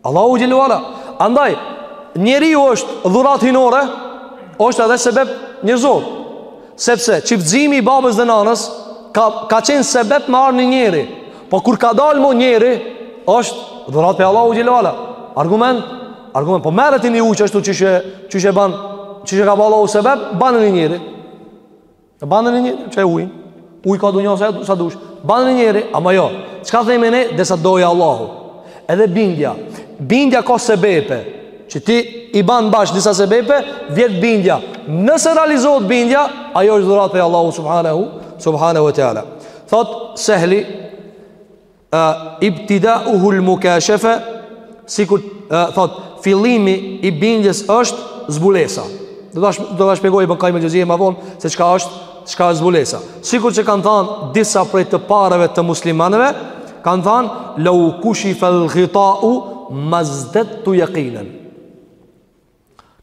Allahu xhelle ve ala. Andaj njeriu është dhuratë hyjnore, është edhe sebeb njerëzor. Sepse çiftëzimi i babës dhe nanës ka ka qenë sebeb me ardh një njeri. Po kur ka dalë mo njeri, është dhuratë prej Allahu xhelle ve ala. Argument, argument. Po merre ti një ujë qashtu çishë çishë ban çishë ka ba Allahu sebeb bane një njeri. Bane një njeri qe ujin, ujë ka dunja sa, sa dush, bane një njeri, ama jo, çka themi ne, deri sa do Ai Allahu, edhe bindja, bindja ka sebepe, që ti i banë bashkë disa sebepe, vjen bindja, nëse realizohet bindja, ajo është dhuratë prej Allahu subhanahu, subhanahu wa teala. Thot, Sehli, ibtidauhu al-mukashefe sikur thot fillimi i bindjes është zbulesa do ta do ta shpjegoj ibn Qayyim al-Jawziyye më vonë se çka është çka është zbulesa sikur që kanë thanë disa prej të parëve të muslimanëve kanë thanë law kushifa al-ghita'u ma zdadtu yaqinan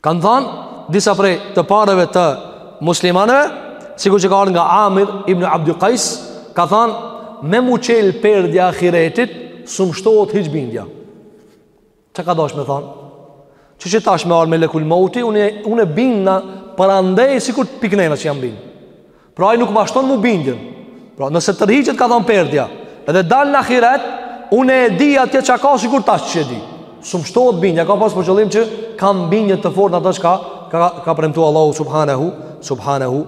Kanë thanë disa prej të pareve të muslimanëve, sikur që ka ardh nga Amir ibn Abdi Qais, ka thanë me m'u çel perdja ahiretit, s'um shtohet hiç bindja. Çka ka dasht me thanë? Që që tash me ardh Melekul Mauti, unë, unë e bindna për andej sikur të piknena që jam binë. Pra ai nuk ma shton mu bindjen. Pra nëse tërhiqet ka thanë perdja, edhe dal në ahiret, unë e di atje çka ka sikur tash ç'e di. S'um shtohet bindja, ka pas për qëllim që kam bindje të fortë n'ato çka ka ka premtuar Allahu subhanahu subhanahu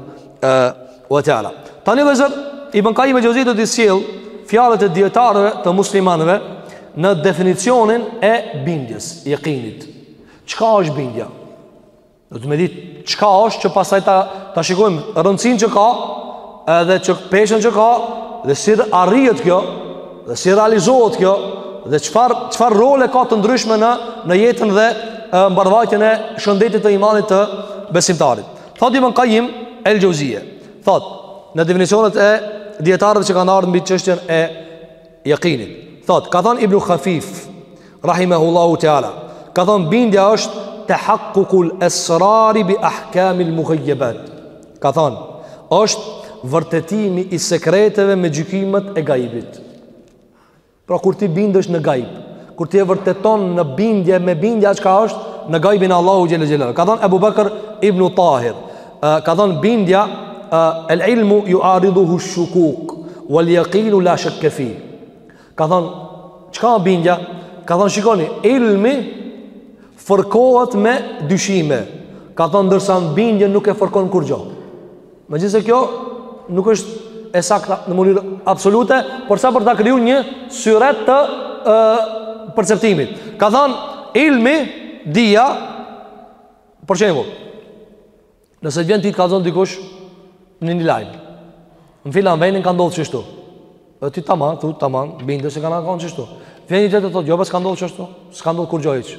wa taala. Tani vëllezër Ibn Kajim Xhevzije do t'i sjell fjalët e dietarëve të muslimanëve në definicionin e bindjes, yaqinit. Çka është bindja? Do të me ditë çka është që pasaj ta, ta shikojmë rëndësinë që ka edhe që peshën që ka dhe si arrihet kjo dhe si realizohet kjo dhe çfar, çfar role ka të ndryshme në, në jetën dhe mbarëvajtjen e shëndetit të imanit të besimtarit. Thotë Ibn Kajim el Xheuzije. Thotë, në definicionet e dijetarëve që kanë ardhë mbi çështjen e jekinit. Thotë, ka thonë Ibnu Khafif, Rahimehullahu Teala Ka thonë bindja është Tehakkukul esrari bi ahkamil mugajjebat Ka thonë është vërtetimi i sekreteve me gjykimet e gajbit Pra kur ti bindesh në gajb Kur ti e vërteton në bindje me bindja çka është Në gajbin e Allahut Xhel-le Xhelal Ka thonë Ebu Bekër ibn Tahir Ka thonë bindja El ilmu juaridhuhu shukuk Wel jekinu la shekke fih Ka thonë, çka o bindja? Ka thonë, shikoni, ilmi fërkohet me dyshime. Ka thonë, ndërsa bindjen nuk e fërkon kurgjo. Megjithëse kjo, nuk është e sakta në mënyrë absolute, por sa për ta kriju një syret të e, perceptimit. Ka thonë, ilmi, dija, për shembull, Nëse vjen ti të kallzon dikush një lajm, në filan venin ka ndodhë qeshtu, dhe ti tamam, thu tamam, bindesh se ka konë qeshtu. Vjen një tjetër të thotë, jo, pa s'ka ndodhë qeshtu, s'ka ndodhë kurgjo hiç.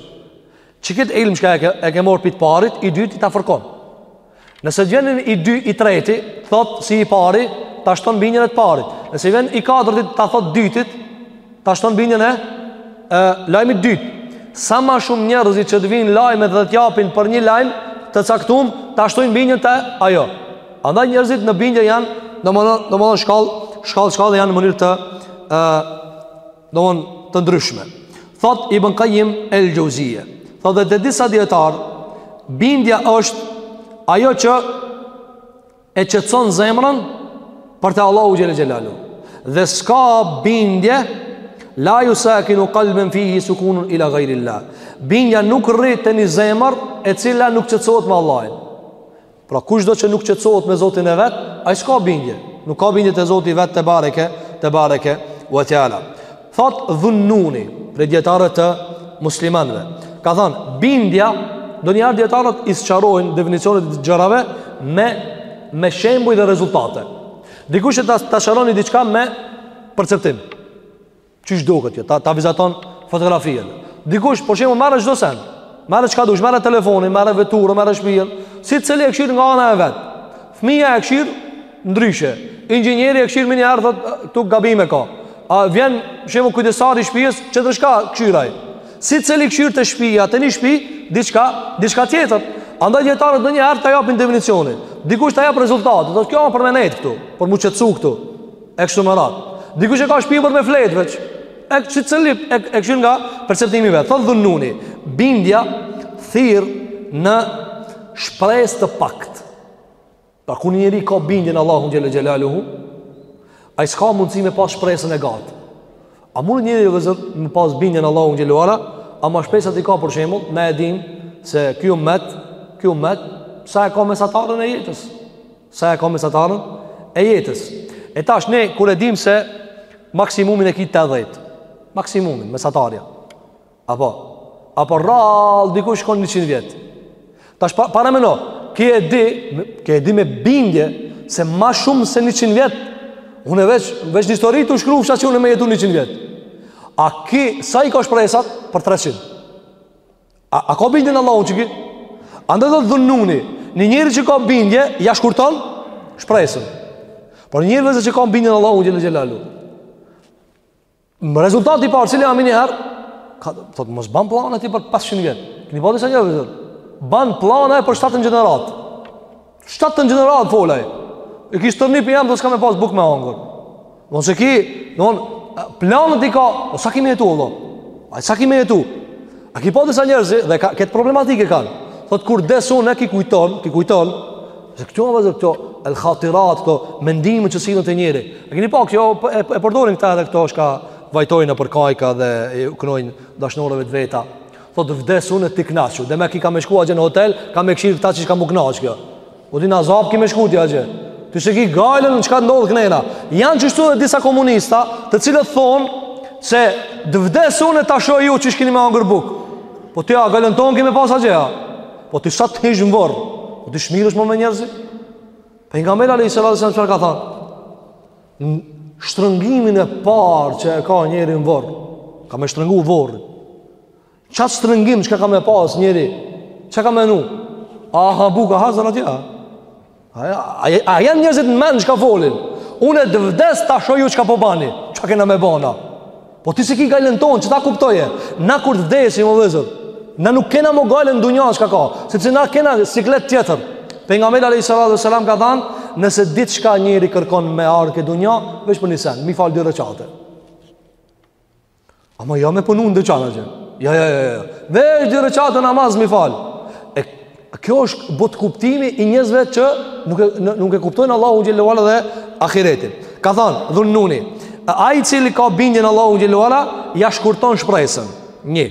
Qikët ilm çka e ke, e ke marrë pi të parit, i dyti ta fërkon. Nëse vjen i dy, i treti, thotë si i pari, ta shton bindjen e të parit. Nëse vjen i katërti, ta thotë të dytit, Ta shton bindjen e lajmit dytë. Sa ma shumë njerëzit që të vinë lajmet dhe të japin për një lajm të caktum, ta shtojnë bindjen te ajo. Andaj njerëzit në bindje janë, domethonë, domethonë shkallë, shkallë, shkallë janë në mënyrë të, e, domethonë të ndryshme. Thotë Ibn Kajim el Xheuzije. Thotë edhe te disa dijetarë, bindja është ajo që e qetëson zemrën për te Allahu Xhel-le Xhelaluhu dhe s'ka bindje la jusakinu kalbën fihi sukunun ila gajril-lah bindja nuk rri te një zemrë e cila nuk qetësohet me Allahun pra kushdo që nuk qetësohet me Zotin e vet ai s'ka bindje nuk ka bindje te Zoti i vet tebareke tebareke ve teala Thotë Dhun-Nuni Prej dijetarëve të muslimanve Ka thonë bindja Donjëherë dijetarët i sqarojnë Definicionet e gjërave Me, me shembuj dhe rezultate Dikush e ta, ta sqaron diçka me Perceptim Qysh duket ajo Ta, ta vizaton fotografinë Dikush për shembull merre çdo sen Merre çka dush Merre telefonin Merre veturën Merre shpijën Secili e kqyr nga ana e vet Fëmija e kqyr Ndryshe, inxhinieri e kshyr menjëherë thot këtu gabime ka. A vjen shembull kujdestari i shtëpisë tjetër çka kshyr ai. Secili kshyr te shpija, te një shpi, diçka, diçka tjetër. Andaj dijetarët ndonjëherë ta japin definicionin. Dikush ta jep rezultatin, dhe kjo për me nejt këtu, për m'u qetësu këtu, e kështu me radhë. Dikush e ka shpi për me fletë veç. E secili e, e kshyr nga perceptimi vet. Thot Dhunnuni, bindja thirr në shpresë të paktë. Pa kur një njeri ka bindje në Allahun Xhele Xhelaluhu, ai s'ka mundësi me pas shpresën e gatë. A mund një njeri vllezër me pas bindje në Allahun Xhele ve Ala, ama shpresat i ka për shembull, ne e dimë se ky umet, ky umet, sa e ka mesataren e jetës. Sa e ka mesataren e jetës. E tash ne, kur e dimë se maksimumin e ki tetdhetë, maksimumin, mesatarja, Apo, apo rrallë dikush shkon 100 vjet. Tash pa, parameno, qi e di, qi e di me bindje, se ma shumë se 100 vjet, unë e veç, veç në histori t'u shkrufsha që unë e me jetu 100 vjet. A ky, sa i ka shpresat për 300? A, a ka bindje në Allahun qeky? Andaj thot Dhunnuni, një njeri që ka bindje, ja shkurton, shpresën. Por njeri vllezër që ka bindje në Allahun xhele xhelalu. Më rezultat i parë, cili â menjëherë, thot, mos ban plane ti për 500 vjet. Keni pa disa njerëz, vllezër. Ban plane për 7-tën gjeneratë. 7-tën gjeneratë, fol ai. E kishe stërnipi jem, do s'ka me pas bukë me hangër. Në se ky, në on, planet i ka, po sa ki me jetu, o vlla? A sa ki me jetu? A ki pa disa njerëz edhe ka, këtë problematikë kanë. Thot kur vdes unë ky kujton, ky kujton, se këto vazhdo këto el khatirat këto mendime që sillen te njeri. A keni pa këto po, e, e përdorin këta edhe këto çka vajtojnë nëpër kajka dhe u knojnë dashnoreve të veta. Thot vdes unë ti kënaqu, demek ky ka me shku atje në hotel, ka me kshyr këta qysh ka m'u kënaq kjo. O ti n'azap ki me shku ti atje. Ti s'e ki gajlen çka ndodh knena. Janë qeshtu edhe disa komunista, të cilët thonë se të vdes unë ta shoh ju qysh keni me hangër bukë. Po ti a gajlen tonë ki me pas atje. Po ti sa të hish në varr. Po ti s'mirresh më me njerëz. Pejgamberi alayhi salatu sallam çfarë ka thënë? Në shtrëngimin e parë që e ka njeri në varr, ka me shtrëngu varri. Qat shtrëngim që ka me pas njeri Çka ka menu A â buka hazër atje a A janë njerëzit në mend çka folin Unë e të vdes ta shoh ju çka po bani Çka kena me ba na Po ti s'e ki gajlen tonë që ta kuptoje Na kur të vdesim o vllezër Na nuk kena mo gajlen dunja çka ka Sepse na kena siklet tjetër Pejgamberi a.s. ka thanë Nëse diçka njeri kërkon me ardh ke dunja Veç për një sen, m'i falë dy rekate Ama jo me punu në dyqan atje. Jo, jo, jo, jo. Veç dy reqate namaz m'i falë. E kjo është botëkuptimi i njerëzve që nuk e, nuk e kuptojnë Allahun xhele ue ala dhe Ahiretin. Ka thanë Dhunnuni, ai i cili ka bindjen n'Allahun xhele ue ala, ja shkurton shpresën. Një.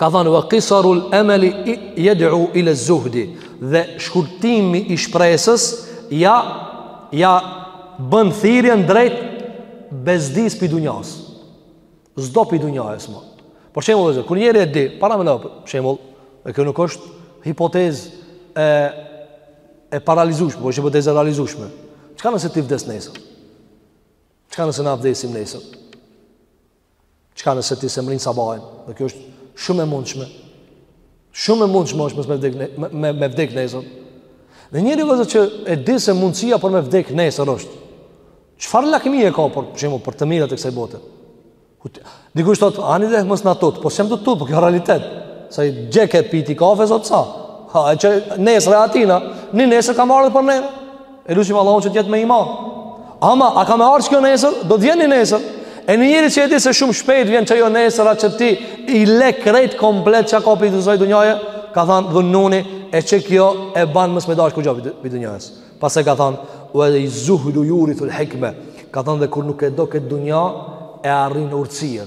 Ka thënë wa qisarul amali yad'u ila az-zuhdi dhe shkurtimi i shpresës ja ja bën thirrjen drejt bezdis pi dunjas. S'do pi dunjas më. Për shembull, e, kur njeri e di, paramendo, për shembull, e kjo nuk është hipotezë e e parealizueshme, por është hipotezë e realizueshme. Çka nëse ti vdes nesër? Çka nëse na vdesim nesër? Çka nëse ti s'e mrrin sabahin Dhe kjo është shumë e mundshme Shumë e mundshme është me vdek, me, me, me vdek nesër Dhe njeri veç që e di se mundësia për me vdek nesër është Çfarë lakmie ka për, shembull, për të mirat e kësaj bote Dikush thotë ani de mos na tut Po s'jem tu t'tut, po kjo realitet Sa dje ke pi ti kafe, sot s'a Ha, e qe nesër e atina Një nesër ka me ardhë dhe për ne E lusim Allahun që të jetë me iman. Ama a ka me ardh kjo nesër? Do të vjen një nesër. E një njeri që e di se shumë shpejt vjen qajo nesër atë që ti i le krejt komplet çka pi kësaj dunjaje, ka thanë Dhunnuni e që kjo e banë mos me dashë kurgjo pi dunjajës. Pastaj ka thanë, wa az-zuhdu yurithul hikme, ka thanë dhe kur nuk e do këtë dunja, e arrin urtësinë.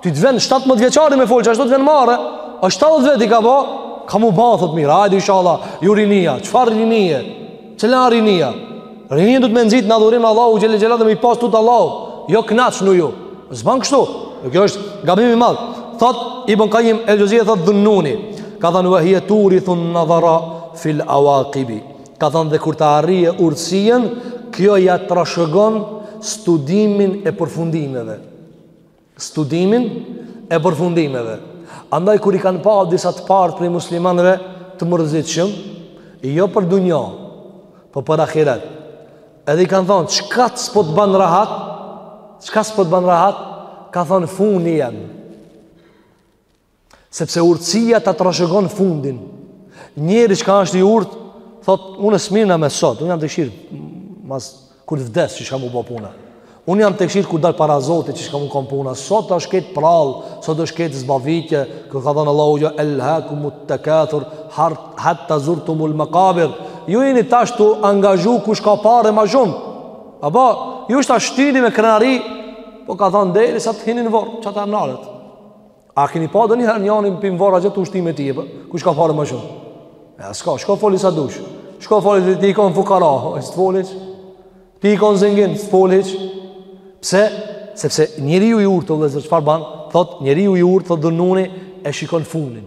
Ty të vjen 17 vjeçari me fol, ashtu të vjen marre. A 70 vjet i ka bë? Ka m'u ba, thot mirë. Hajde inshallah, ju rinia, çfarë rinie? Cila rinia. Rinia duhet me nxit në adhurim Allahu xhele xhelal dhe me i pas tutë Allahut. Jo knaqnu ju. S'ban kështu. Kjo është gabim i madh. Thot Ibn Qayyim el-Jawzi thot Dhunnuni. Ka thënë wa hiya turithun nadhara fil awaqibi. Ka thënë dhe kur të arrijë urtësinë, kjo ja trashëgon studimin e përfundimeve. studimin e përfundimeve. Andaj kur i kanë pa disa të parë prej muslimanëve të mërzitshëm, jo për dunja, po për ahiret. Edhe i kanë thonë, çka s'po të bën rahat? Çka s'po të bën rahat? Ka thonë funi jem. Sepse urtësia ta trashëgon fundin. Njeri çka është i urtë, thot, unë s'mirrna me sot, unë jam tu kqyrë, mas kur të vdes qysh ka m'u bo puna. Unë jam tu kqyrë kur dal para Zotit qysh ka m'u kon puna. Sot është krejt prrallë, sot është krejt zbavitje, kur ka thënë Allahu jo, elhakumut tekathur, hatta zurtumul mekabir. Ju jeni tash tu angazhu kush ka pare ma shumë. Apo, ju është ta shtini me krenari, po ka thënë derisa të hini n'vorr, qaty nalet. A keni pa donjëherë njani, pi m'vara gjithë ushtime ti e, kush ka parë ma shumë? E s'ka, shko foli sa dush. Shko foli, ti je kon fukara, s't'folshin. Ti je kon zengin, s't'folshin. Pse? Sepse njeriu i urtë, vllezër, çfarë ban, thot, njeriu i urtë, thot Dhunnuni, e shikon fundin.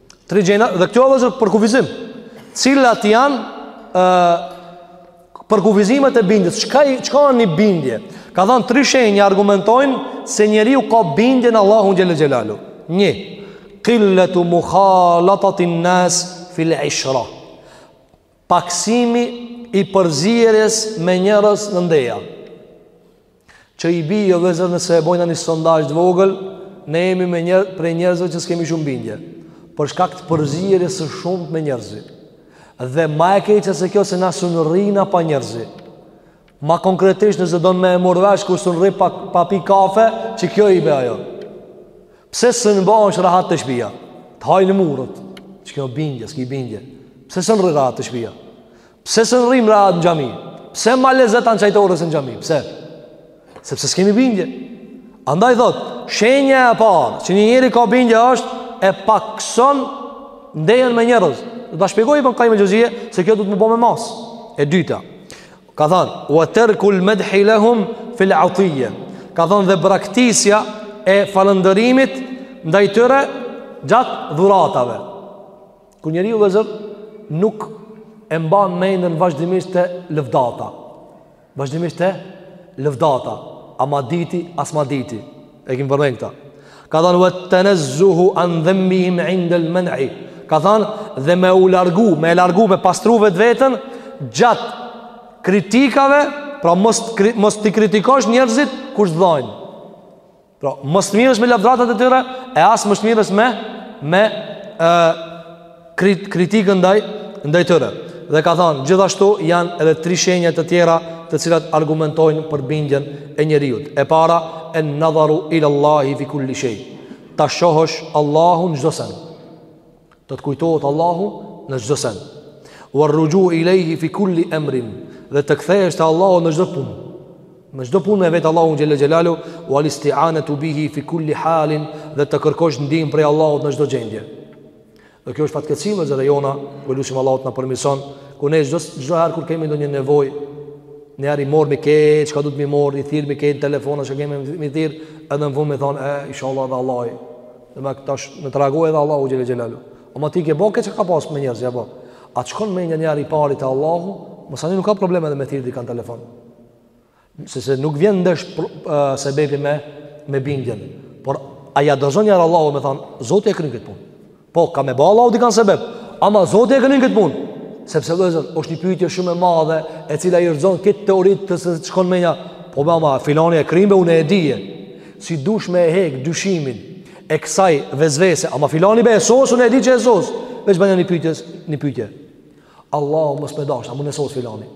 Tri gjëra dhe kjo janë përkufizim. Cilat janë ë përkufizimet e bindjes? Çka çka anë bindje? Ka thanë tri shenja argumentojnë se njeriu ka bindje n'Allahun xhel xelalu. 1. Qillatu mukhalatati an-nas fil ishra. Pakësimi i përzierjes me njerëz në ndeja. Që i bie jo vllezër nëse e bojna një sondazh të vogël, ne jemi më prej njerëzve që s'kemi shumë bindje. Për shkak të përzierjes së shumtë me njerëzit. Dhe ma e keqja se kjo se na s'un rrina pa njerëzit. Ma konkretisht nëse don me e marr vesh kur s'un rri pa, pa pi kafe, që kjo i bje ajo. Pse s'un bohesh rahat te shpia? Të hajnë muret, s'ki bindje, s'ki bindje. Pse s'un rri rahat te shpia? Pse s'un rrim rahat në xhami? Pse ma lezet an çajtorja se në xhami? Pse? Sepse s'kemi bindje. Andaj thot, shenja e parë, që një njeri ka bindje është, e pakëson ndejen me njerëz. Do ta shpjegoj pak Ibn Xheuzije, se kjo duhet m'u bo me masë. E dyta, Ka thanë, "Wa tarku al-madhi lahum fi al-'atiyya." Ka thanë dhe braktisja e falënderimit ndaj tyre gjatë dhuratave. Kur njeriu vllezër nuk e mban mendën vazhdimisht te lëvdata. Vazhdimisht te lëvdata, a ma diti a s'ma diti. E kim përmen këta. Ka thanë wa tanazzuhu an dhammihim inda al-man'i. Ka thanë dhe me u largu, me e largu me pastru veten gjat kritikave, pra mos mos t'i kritikosh njerëzit kur s'dhajnë. Pra mos t'mirresh me lavdatat e tyre, e as mos t'mirresh me me ë krit, kritikën ndaj ndaj tyre. Dhe ka thanë, gjithashtu janë edhe tri shenja të tjera të cilat argumentojnë për bindjen e njeriut. E para, en nadharu ila Allahi fi kulli shay. Ta shohësh Allahun n'çdo sen. Të të kujtohet Allahu në çdo sen. Wa rruju ilayhi fi kulli amrin. Dhe të kthehesh te Allahu në çdo punë. Në çdo punë me vet Allahun xhelle xhelalu, wal isti'anatu bihi fi kulli halin dhe të kërkosh ndihmë prej Allahut në çdo gjendje. Dhe kjo është fatkeqësi vllezër e jona, po e lutim Allahun t'na përmirëson, kur ne çdo çdo herë kur kemi ndonjë nevojë, njeri i marr mi ke, çka duhet m'i marr, i thirr mi ke telefonat çka kemi m'i thirr, edhe në fund me thon, e inshallah edhe Allahu. Dhe tash m'u kujtoi edhe Allahu xhelel xhelalu. Ama ti i ke bo ke çka ka pas me njerëz, apo. A të shkon menja njëherë i pari te Allahu, masanej nuk ka problem edhe me thirr dikan n' telefon. Se se nuk vjen ndesh sebebi me, me bindjen. Por a ja dorzon Allahut me thonë, Zoti e kryn këtë punë. Po, ka me ba Allahu dikanë sebeb. Ama Zoti e kryn këtë punë. Sepse vllazër, është një pyjtje shumë e madhe, e cila e rrëzon këtë teori se të shkon menja. Po be, ama, filani e kryn be, unë e di. Si dush me e hek, dyshimin, e kësaj vezvese. Ama filani be e sos, unë e di që e sos. Veç bënja një pyjtjes, një pyjtje. Allahu mos me dasht, a mun e sos filani.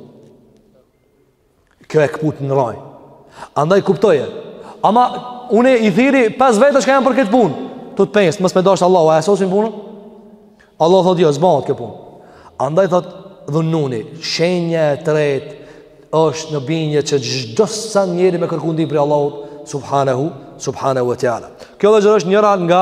Kjo e këput në rrajë Andaj kuptoje Ama unë i thirri 5 veta çka janë për këtë punë Tu t'pesë, mos me dashtë Allahu A e sosin punën Allahu thot jo, s'bahet kjo punë Andaj thot Dhunnuni Shenja e tretë është në bindje që çdo sen njeri me kërku ndihmë prej Allahut Subhanehu, subhanehu ue teala Kjo vllazër është njëra nga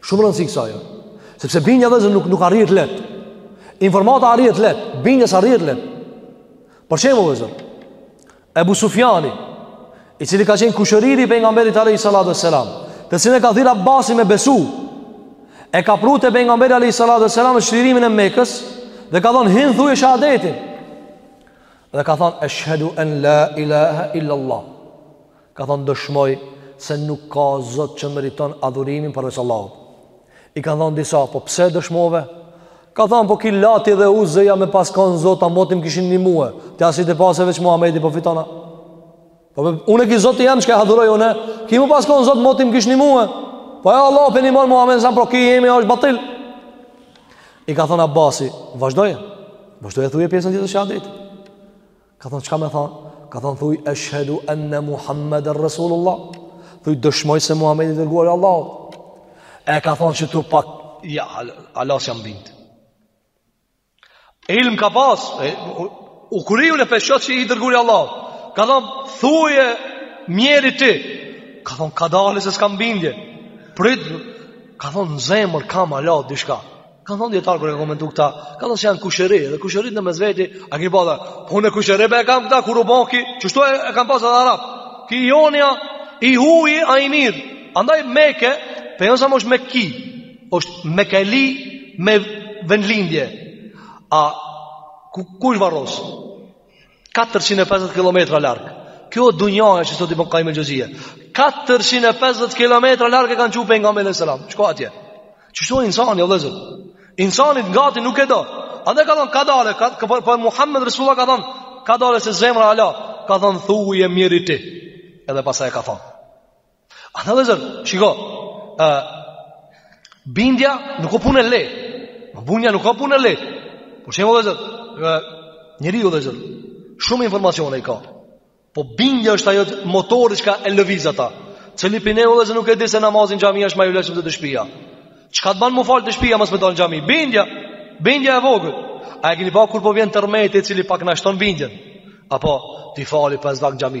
Shumë rëndësi kësaj. Jo? Sepse bindja vllazër nuk nuk arrihet leht. Informata arrihet leht, bindja s'arrihet leht. Për shembull vllazër. Ebu Sufjani, i cili ka qenë kushëriri i pejgamberit alejhi salatu ue selam, të cilin e ka thirr Abbasi me besu, e ka pru te pejgamberi alejhi salatu ue selam në çlirimin e Mekës, dhe ka thonë, hin thuje shahadetin, dhe ka thonë, eshhedu en la ilaha illallah, Ka thënë dëshmoj se nuk ka zot që meriton adhurimin përveç Allahut. I kanë thënë disa, po pse dëshmove? Ka thënë po ki Lati dhe Uzzeja me pas kanë zot a moti m'kishin nimu. Ti a s'e ke pa se veç Muhamedi po fiton. Po be, unë e ki zoti jem çka adhuroj unë. Ki me pas kanë zot moti m'kishin nimu. Po e Allahu pe nimon Muhammedin, po ki jemi është batil. I ka thënë Abasi, vazhdoje. Vazhdoje e thuje pjesën tjetër t'shahadetit. Ka thonë, çka me thonë? Ka thonë, thuj, eshhedu enne Muhammeden Resulullah. Thuj, dëshmoj se Muhammedi i dërguar i Allahut. E ka thonë qëtu pak, ja, ala s'jam bindë. Ilm ka pas, e, u, u kry, unë pe shoh që i dërguar i Allahut. Ka thonë, thuje mjeri ti. Ka thonë, kadale se s'kam bindje. Prit, ka thonë, në zemër kam ala diçka. Kanë thonë dijetarët kur e kanë komentu këta Kanë thonë që janë kushëri Dhe kushërit në mes veti A këni bada Unë e kushëri be e kam këta Kur u ba ki Qështu e, e kanë pasë edhe arabët Ki i joni a I huji a i mirë Andaj Meke Pejgamberi alejhi selam është meki, është mekeli Me vendlindje A ku, Ku është varros 450 kilometra larg. Kjo dunjaja që thot Ibn Kajim el Xhevzije. 450 kilometra larg e kanë çu pejgamberin alejhi selam. Shko atje. Qështu insani o vëllazër. Insani t'ngatin nuk e do. Andaj ka thonë, kadale, ka, ka, po, po Muhammed Resulullah ka thonë, kadale se zemra ala, ka thonë, thuje mjeri ti, edhe pasaj e ka thonë. Andaj vllezër, shiko, uh, bindja nuk o punë e lehtë, bindja nuk o punë e lehtë, për shembull vllezër, uh, njeriu vllezër, shumë informacione i ka, po bindja është ajo motori çka e lëviz ata, cili prej neve vllezër nuk e di se namazi n'xhami është ma i vlefshëm se te shpia, çka të ban mu falë te shpia mos me dalë n'xhami, bindja, bindja e vogël, a e keni pa kur po vjen tërmeti i cili pak na shton bindjen, apo t'i fali pesë vakt n'xhami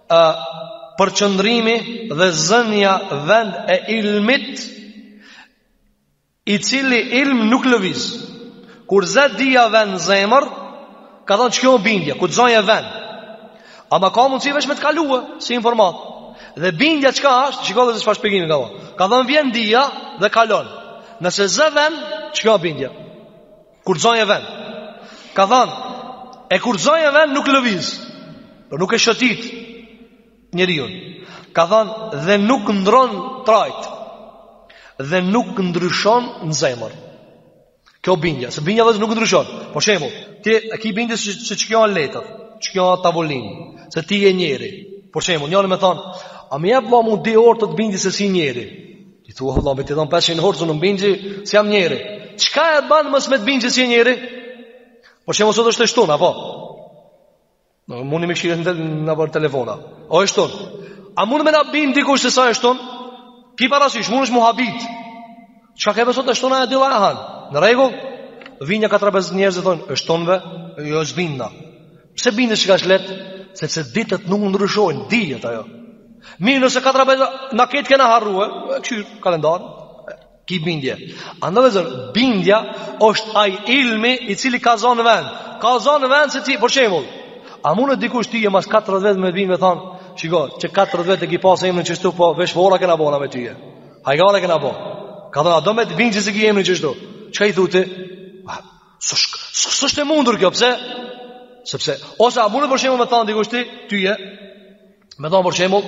ë përqendrimi dhe zënja vend e ilmit i cili ilm nuk lëviz kur zë dija vend në zemër ka thonë qekjo bindja kur të zojë vend ama ka mundësi veç me të kaluë si informatë dhe bindja çka është shiko vllezër çfarë shpjegimi ka thonë ka thonë vjen dija dhe kalon nëse zë vend qekjo bindja Kur zojë vend Ka thënë, E kur zojë vend nuk lëviz Por nuk e shëtit njeriun Ka thënë, dhe nuk ndrron trajtë Dhe nuk ndryshon në zemër Kjo bindja Se bindja vllezër nuk ndryshon Për shembull Ti e ki bindjen se qekjo o letër Qekjo o tavolinë Se ti je njeri Për shembull Njëri me thënë, A m'i jep vlla mu dy orë të të bindi se s'je njeri I thua vallah me t'i dhon 500 orë s'un më bind se s'jam njeri. Çka të bën mos me të bindë se s'je njeri? Për shembull sot është e shtunë apo? Ne mundmi me këqyr në, në telefona O e shtunë A mundet me na bindë dikush se s'o e shtunë Ki parasysh, mundi është muhabet Çka ke be sot e shtunë a e diel e hanë Në rregull Vijnë 4-5 njerëz e thonë E shtunë be Jo është binda Pse u binde qekaq lehtë? Sepse ditët nuk ndryshojnë, dihet ajo. Mirë nëse katër a pesë, ne këtë kena harruë, e këqyr kalendarin, ki bindje. Andaj vllezër, bindja është ai ilmi i cili ka zonë vend. Ka zonë vend se ti, për shembull, a munet dikush ty mas 40 vjetve me të bindë me thonë, shiko, qe 40 vjet e ki pasë emrin qështu, po veç fora kena bo na me ty. Hajgare kena bo na. Ka thonë, a do me të bindë se s'e ki emrin qështu. Çka i thu ti? S'është e mundur kjo, pse? Sepse, ose a mundë për shembull me thanë dikush ti, ty je, me thanë për shembull,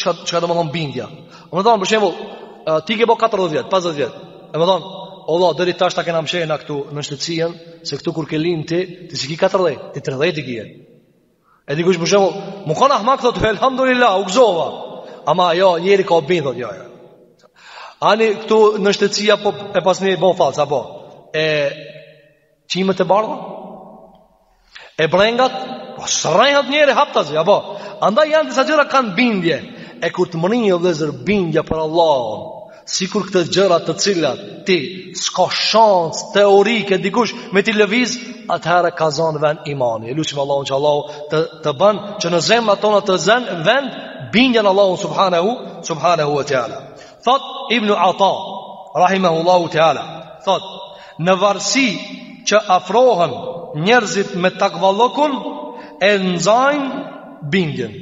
çka domethanë bindja? Me thanë për shembull, ti ke bo 40 vjet, 50 vjet, e me thanë, o vlla, deri tash ta kena mshehë a këtu nënshtetësinë, se këtu kur ke lindë ti, ti s'i ki 40, ti 30 i ki. E dikush për shembull, mu kanë ahmak, thotë, elhamdulillah, u gëzova. Ama, jo, njeri ka bindje, thotë, jo, jo. Ani, këtu nënshtetësia, po, e pasni bo fallc, apo. E, qimet e bardha? E brengat? Po, s'rrejhet njeri, haptazi, apo. Andaj janë disa gjëra kanë bindje. E kur të mërrijë vllezër bindja për Allahun, Sikur këto gjëra të cilat ti s'ka shans teorike dikush me ti lëviz, atëherë ka zanë vend imani. E lusim Allahun që Allahu të, të banë që në zemrat tona të zënë vend bindja në Allahun subhanahu, subhanahu wa ta'ala. Thot Ibnu Ata, rahimahullahu ta'ala, thot, në varsi që afrohen njerëzit me takvallëkun, e nxajnë bindjen.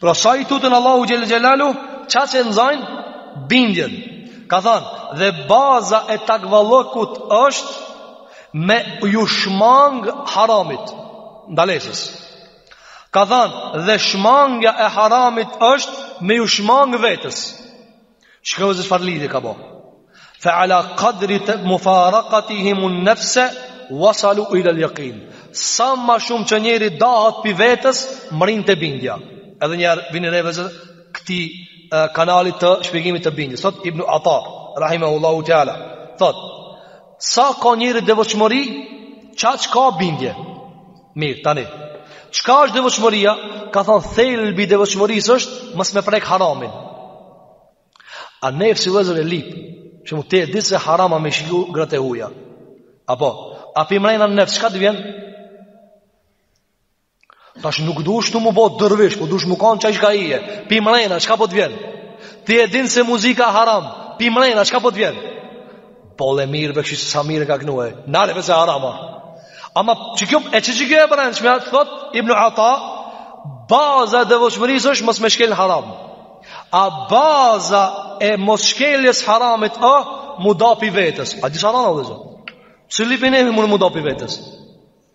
Pra sa i tutën Allahut Xhel-le Xhelaluhu Qaq e nxajnë bindjen Ka thanë Dhe baza e takvallëkut është Me ju shmang haramit Ndalesës Ka thanë Dhe shmangja e haramit është Me ju shmang vetes Shikoj se çfarë lidhje ka bo. Fa ala qadri mufaraqatihim an-nafs wasalu ila al-yaqin. Sa ma shumë që njeri dahet pi vetes, mrin te bindja. Edhe një herë vini re vllezër këtij kanalit të shpjegimit të bindjes. Thot Ibn Ata rahimahullahu taala thot sa ka njeri devotshmëri, qaq ka bindje. Mirë, tani. Çka është devotshmëria? Ka thanë thelbi i devotshmërisë është mos me prek haramin. A nefsi vllezër e lip, se mundet ti e din se haram â me shiku gratë e huaja. Apo, a pi mrena në nefs, qka të vjen? Tash nuk dush ti mu bo dervish, po dush mu kanë qaj shka ije. Pi mrena, qka po të vjen? Ti e din se muzika haram, pi mrena, qka po të vjen? Boll e mirë veç shi sa mirë e ka knue Mirëpo ëse haram â Ama qi kjo e qi qi kjo e brendshmja thot Ibn Ata Baza e devotshmëris është mos me shkel n'haram A baza e mos shkeljes haramit o Mu da pi vetes A disa harame vllezër Si lipin e mund mu da pi vetes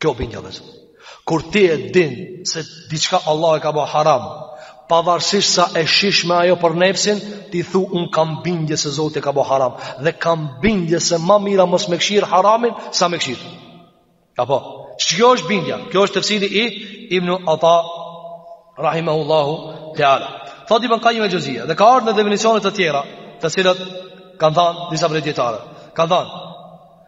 Kjo bindja vllezër. Kur ti e din se diçka Allah e ka ba haram, pavarësisht sa e shish me ajo për nefsin, ti thu un kam bindje se Zoti e ka ba haram, dhe kam bindje se ma mirë â mos me këshirë haramin, sa me këshirë. Apo, që kjo është bindja, kjo është tefsiri i Ibnu Ata, rahimahullahu, teala. Thot Ibn Kajim el-Xhevzije, dhe ka ardhë në definicione të tjera, të cilat kanë thanë disa prej dijetarëve, kanë thanë,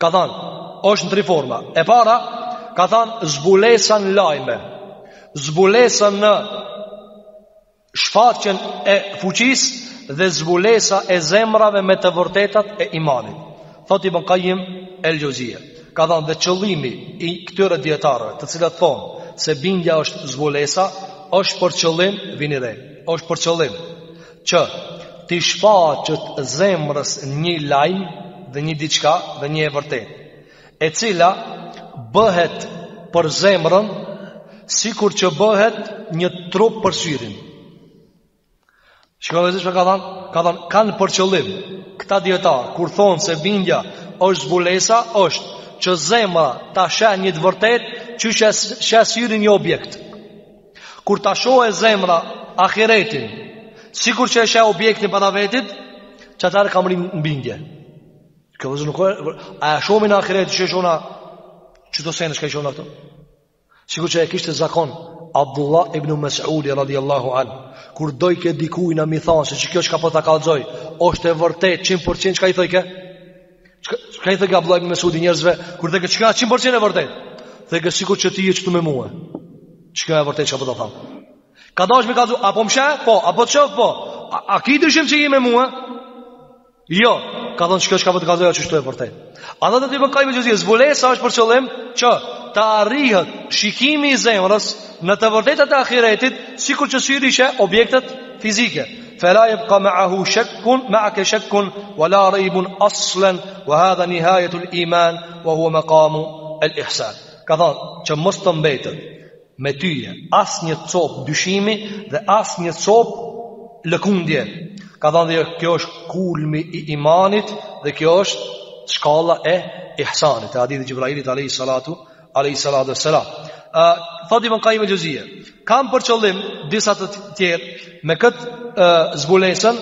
Ka thanë, osht në tri forma. E para, ka thanë zbulesa në lajme. Zbulesa në shfaqjen e fuqisë dhe zbulesa e zemrave me të vërtetat e imanit. Thot Ibn Qayyim el-Jawziyye. Ka thanë dhe qëllimi i këtyre dijetarëve, të cilët thonë se bindja është zbulesa, është për qëllim, vini re, është për qëllim që t'i shfaqet zemrës një lajm dhe një diçka dhe një e vërtetë e cila bëhet për zemrën sikur që bëhet një trup për syrin shka ka than kanë për qëllim këta dijetarë kur thonë se bindja është zbulesa është që zemra ta sheh një të vërtetë qysh sheh syri një objekt Kur ta shohë zemra ahiretin, sikur që e sheh objektin para vetit, qatherë ka mrri n'bindje. Kjo vëzë nuk është, a e shohim ahiretin si shohna do sene çka i shohna këtu? Sikur që e kishte zakon Abdullah ibn Mas'ud radhiyallahu an, kur dojke dikujt me i than se kjo çka po ta kallzoj, është e vërtetë 100% çka i thojke? Çka i thojke Abdullah ibn Mesudi njerëzve kur u thojke çka 100% e vërtetë. Thojke sikur që ti je qitu me mua. Qeq e vërtetë çka po ta tham. Ka dasht me kallzu a po m'sheh? Po, a po t'shoh, po. A, a ki dyshim që je me mua? Jo, ka thënë që kjo çka po të kallzoj është e vërtetë. A do të ti bëkaj me gjëzi, zbulesa është për qëllim që të arrihet shikimi i zemrës në të vërtetat e ahiretit, sikur që syri sheh objektet fizike. Fela jebka meahu shekkun, me ake shekkun, wa la rejbun aslen, wa hadha nihajetul iman, wa hua mekamu el ihsan. Ka thonë, që mos të mbetet me ty, asnjë copë dyshimi, dhe asnjë copë lëkundje. Ka thonë, dhe kjo është kulmi i imanit, dhe kjo është shkalla e ihsanit. E hadithit Xhibrilit, alejhi salatu, Alayhi salatu wassalam. Thotë ibn Qayyim al-Jawziyye. Kanë për qëllim disa të tjerë me kët zbulesën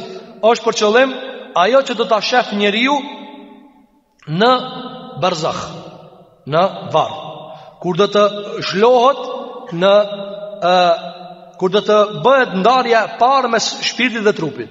është për qëllim ajo që do ta shef njeriu në barzakh, në varr. Kur do të zbulohet në kur do të bëhet ndarja e parë mes shpirtit dhe trupit.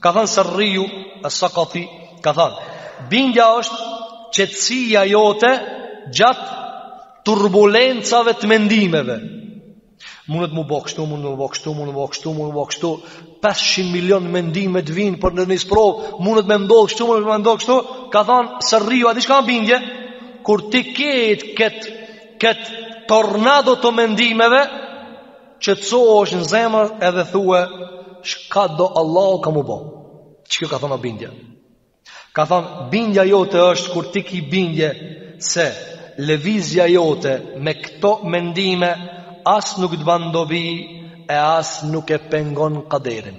Ka thënë Serriju es-Sakati, ka thënë, bindja është qetësia jote gjatë turbulencave të mendimeve. Mundet mu bo kështu, mundet mu bo kështu, mundet mu bo kështu, mundet mu bo kështu, 500 milion mendime të vijnë për ndonjë sprovë, mundet me ndodhë kështu, mundet me ndodhë kështu, ka thënë Serriju, a e di shka o bindja? Kur ti krejt këtë, këtë tornado të mendimeve, Qetësohesh në zemër edhe thue Shka do Allahu ka mu bo Që kjo ka thonë o bindja Ka thonë bindja jote është Kur ti ki bindje Se lëvizja jote Me këto mendime As nuk të ban dobi E as nuk e pengon kaderin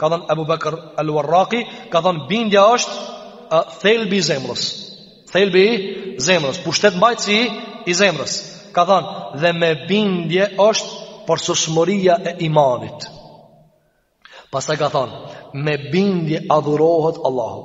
Ka thënë Abu Bakr al-Warraqi, ka thënë bindja është uh, thelbi i zemrës. Thelbi i zemrës, pushtetmbajtësi i zemrës. Ka thënë dhe me bindje është përsosmëria e imanit. Pastaj ka thënë me bindje adhurohet Allahu.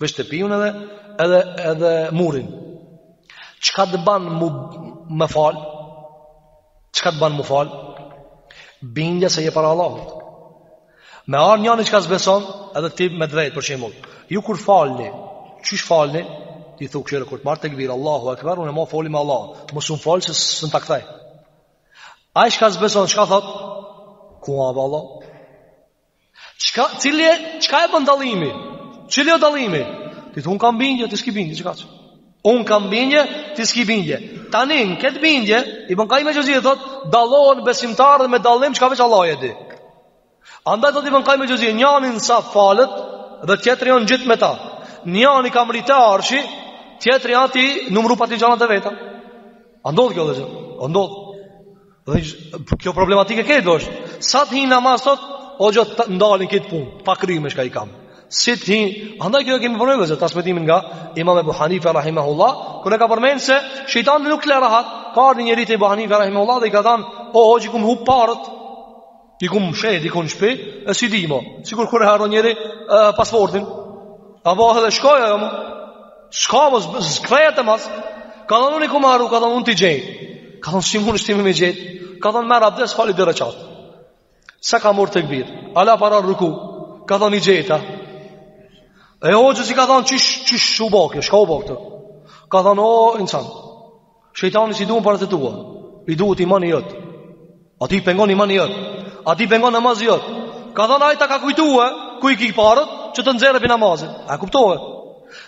Veç tepihun edhe edhe edhe murin. Çka të bën mu, m'u fal? Çka të bën mu fal? Bindja se je para Allahut. Me ardh njëri çka s'beson, edhe ty me t'vet për shembull. Ju kur falni, qysh falni? Ti thua kqyr kur të marr tekbir Allahu akbar, unë e ma foli me Allah Mësë unë falë se s'un ta kthej Ai çka s'beson, çka thot? Ku ma Allah? Çka, cili, çka e bën dallimi? Cili o dallimi? Ti thu unë kam bindje, ti s'ki bindje, çka, ç'? Unë kam bindje, ti s'ki bindje. Tani, në këtë bindje, Ibn Kajjim Xhevzije thot, dallohen besimtarë dhe me dallim, çka veç Allah e di. Andaj, thot, Ibn Kajjim Xhevzije, njani n'saf falet, dhe tjetri janë ngjit me ta. Njani ka mrri te arshi, tjetri â tu i numru patlixhanat e veta. A ndodh kjo vllezër, a ndodh. Dhe kjo problematikë këtu është. Sa të hi n'namaz thot, hoxhë m'dalin krejt punët, pa kryme çka i kam. Si të hinë, andaj kjo e kemi përmend vllezër, transmetimin nga imam Ebu Hanife, rahimahullah, kur e ka përmend se shejtani nuk t'le rahat, ka ardh një njeri te Ebu Hanife, rahimahullah, dhe i ka thanë, o, hoxhë i kum hup parët, I kum mshef dikun në shpi E s'i di mo Sikur kur harron njeri e, Pasaportin Apo edhe shkoj ajo mo Çka mo Zkrejet e mas Ka thanë i kum harru Ka thanë t'i gjej Ka thanë si mundesh ti m'i, me gjet Ka thanë merr abdes Fali dy rekat Sa ka marr tekbir Hala pa ra n'ruku Ka thanë i gjeta E hoxhës i ka thanë Qysh, qysh u bo kjo Çka u bo kjo Ka thanë o insan Shejtani s'i duhen paret e tua. I duhet imani jot. Atij i pengon imani jot. Atij i pengon namazi jot. Ka thënë ai ta ka kujtuar ku i ki parët që të nxjerrë prej namazit. A kuptohet?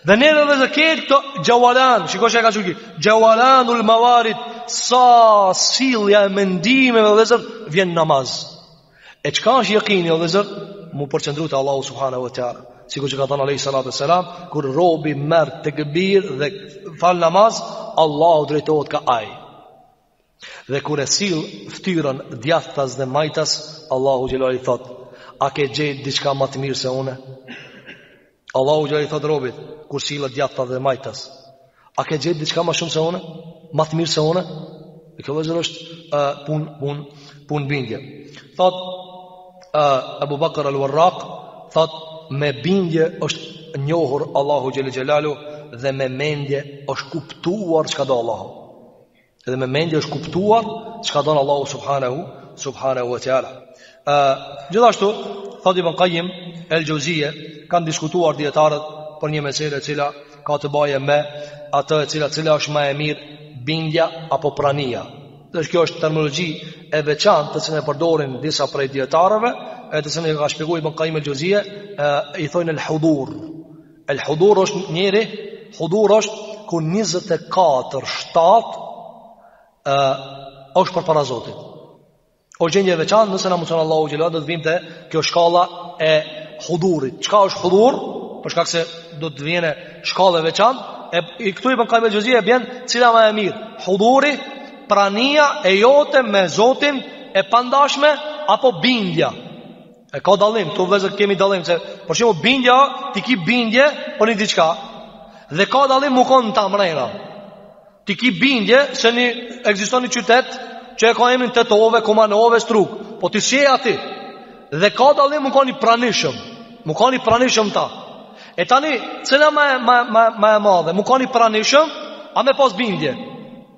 Dhe neve vllezër këtë këto xhawalan, shiko që e ka që këtë, xhawalan ul mawarid, sa sillja e mendimeve vllezër, vjen n'namaz. E çka është jekini o vllezër? Mu përqendru te Allahu subhanahu wa taala. Sikur që ka thënë alejhi salatu wassalam, kur robi merr tekbir dhe fal namaz, Allahu drejtohet kah ai. Dhe kur e sill fytyrën djathtas dhe majtas, Allahu xhele i thot: "A ke gjetë diçka më të mirë se unë?" Allahu xhele i thotë robit Kur sillet djathtas dhe majtas A ke gjet diçka ma shumë se unë? Ma të mirë se unë? E kjo vllezër është uh, pun, pun, pun bindje Thot uh, Ebu Bakar al-Warraq Thot me bindje është njohur Allahu xhele xhelaluhu Dhe me mendje është kuptuar çka do Allahu Edhe me mendje është kuptuar çka don Allahu subhanahu subhanahu wa taala. Ë gjithashtu thot Ibn Kajjim el-Xheuzije kanë diskutuar dietarët për një mesele e cila ka të baje me atë e cila cila është më e mirë bindja apo prania. Dhe kjo është terminologji e veçantë të cilën e përdorin disa prej dietarëve, e të cilën e ka shpjeguar Ibn Kajjim el-Xheuzije, i thonë el-hudur. El hudur është njeri, hudur është kur 24 shtatë është përpara Zotit. O gjendje e veçantë, nëse na mundëson Allahu xhelalu do të vimë te kjo shkalla e hudurit. Çka është hudur? Për shkak se do të vjen shkalla e veçantë, e këtu Ibn Kajjim el-Xheuzije bjen cila më e mirë. Huduri, prania e jote me Zotin e pandashme apo bindja. E ka dallim, ktu vllezër kemi dallim se, për shembull bindja, ti ki bindje për një diçka dhe ka dallim mu konë në ta mrena. Ti ki bindje se një ekziston një qytet që e ka emrin Tetovë, Kumanovë, Strugë, po ti s'je aty. Dhe ka dallim mu konë i pranishëm, mu konë i pranishëm n'ta. E tani, cila ma, ma, ma, ma e madhe, mu konë i pranishëm a me pas bindje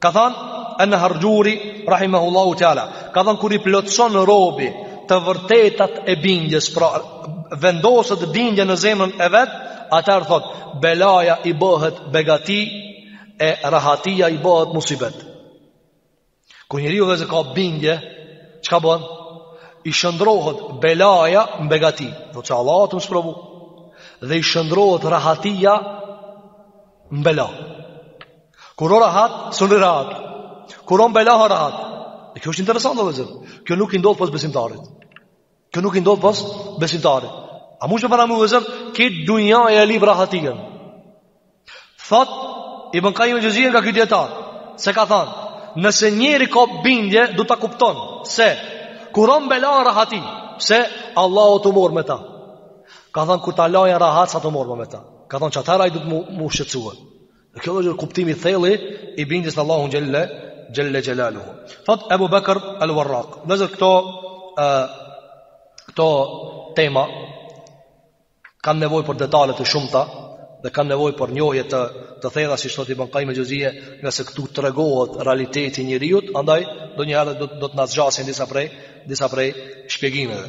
Ka thënë Nehrexhuri rahimahullahu taala, ka thënë kur i plotson robi të vërtetat e bindjes, pra vendoset bindja në zemrën e vet, atëherë thot, belaja i bëhet begati e rahatia i bëhet musibet. Kur njeriu vllezër ka bindje, çka bën? I shndërrohet belaja në begati, thotë se Allahu tu m'sprovu. Dhe i shndërrohet rahatia Në bela. Kur o rahat, s'o rahat. Kur o n'bela o rahat. E kjo është interesante vllezër. Kjo nuk i ndodh pos besimtarit. Kjo nuk i ndodh pos besimtarit. A mund të para më vllezër këtë dunja e lyp rahatinë. Thot Ibn Kajjim el-Xheuzije nga ky dietar. Se ka thënë, nëse njeri ka bindje, do ta kupton se kur o n'bela rahati, se Allahu o tu u marr me ta. Ka thënë kur ta lajë rahat s'o tu u marr me ta. Ka thonë që atëherë ai duhet mu, mu shqetësu. Dhe kjo është kuptimi i thellë i bindjes në Allahun xhelle, xhelle xhelaluhu. Thot Ebu Bekër El Warrak. Vllezër këto, e, këto tema kanë nevoj për detalet të shumta dhe kanë nevoj për njohje të, të thella siç thot Ibn Kajjim el-Xheuzije ngase këtu tregohet realiteti i njeriut, andaj ndonjëherë do, do të na zgjasin disa prej, disa prej shpjegimeve.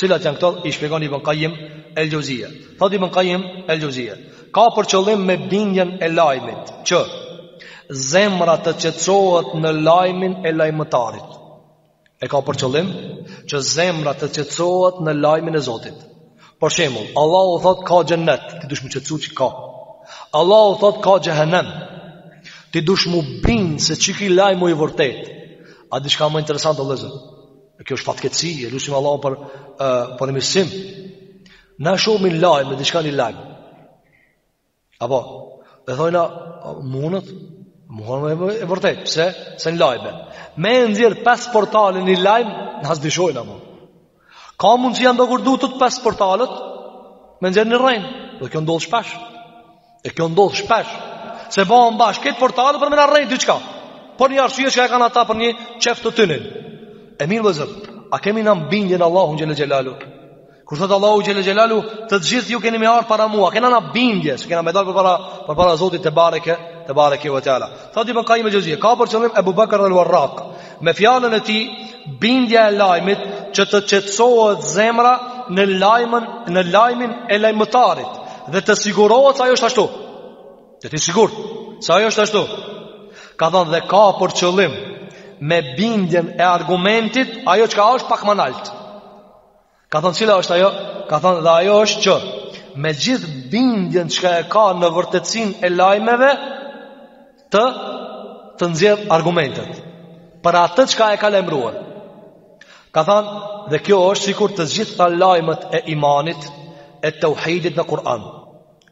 Cilat janë këto? I shpjegon Ibn Qayyim el-Jauziyja. Thotë Ibn Qayyim el-Jauziyja, ka për qëllim me bindjen e lajmit që zemra të qetësohet në lajmin e lajmëtarit. E ka për qëllim që zemra të qetësohet në lajmin e Zotit. Për shembull, Allahu thotë ka xhennet, ti dush m'u qetësu që ka. Allahu thotë ka xhehenem. Ti dush m'u bind se çiky lajm i vërtetë. A diçka ma interesant vëllezër? E kjo është fatkeqësi, e lusim Allahun për uh, për përmirësim. Na shohim në lajm, me diçka një lajm. Apo, e thojna, mundet, mundet e vërtetë, pse? Se në lajme. Me e nxjerr pesë portale një lajm, hiç s'dyshojnë, apo. Ka mundësia ndokur edhe të pestë portalet me nxjerr një rrenë, dhe kjo ndodh shpesh. E kjo ndodh shpesh Se bëhen bashkë këto portale për me na rrejt diçka Për një arsye çka e kanë ata për një qef të tynin E mirë vëllezër A kemi na bindje n'Allahun xhel-le xhelaluhu Kur thotë Allahu xhel-le xhelaluhu Të gjithë ju keni me ardhë para mua Kena na bindje Se kena me dalë përpara, përpara Zotit tebareke Tebareke ve teala Thotë Ibn Qayyim el-Jauziyja Ka për qëllim Ebu Bekër el-Uerrak Me fjalën e tij, bindja e lajmit që të qetësohet zemra në lajmin në lajmin e lajmëtarit dhe të sigurohet se ajo është ashtu. Dhe ti sigurt se ajo është ashtu. Ka thënë dhe ka për qëllim me bindjen e argumentit ajo çka është pak ma nalt. Ka thënë cila është ajo? Ka thënë dhe ajo është që me gjithë bindjen çka e ka në vërtetësinë e lajmeve të të nxjerr argumentet për atë çka e ka lajmëruar. Ka thënë dhe kjo është sikur të gjitha lajmet e imanit e teuhidit në Kur'an.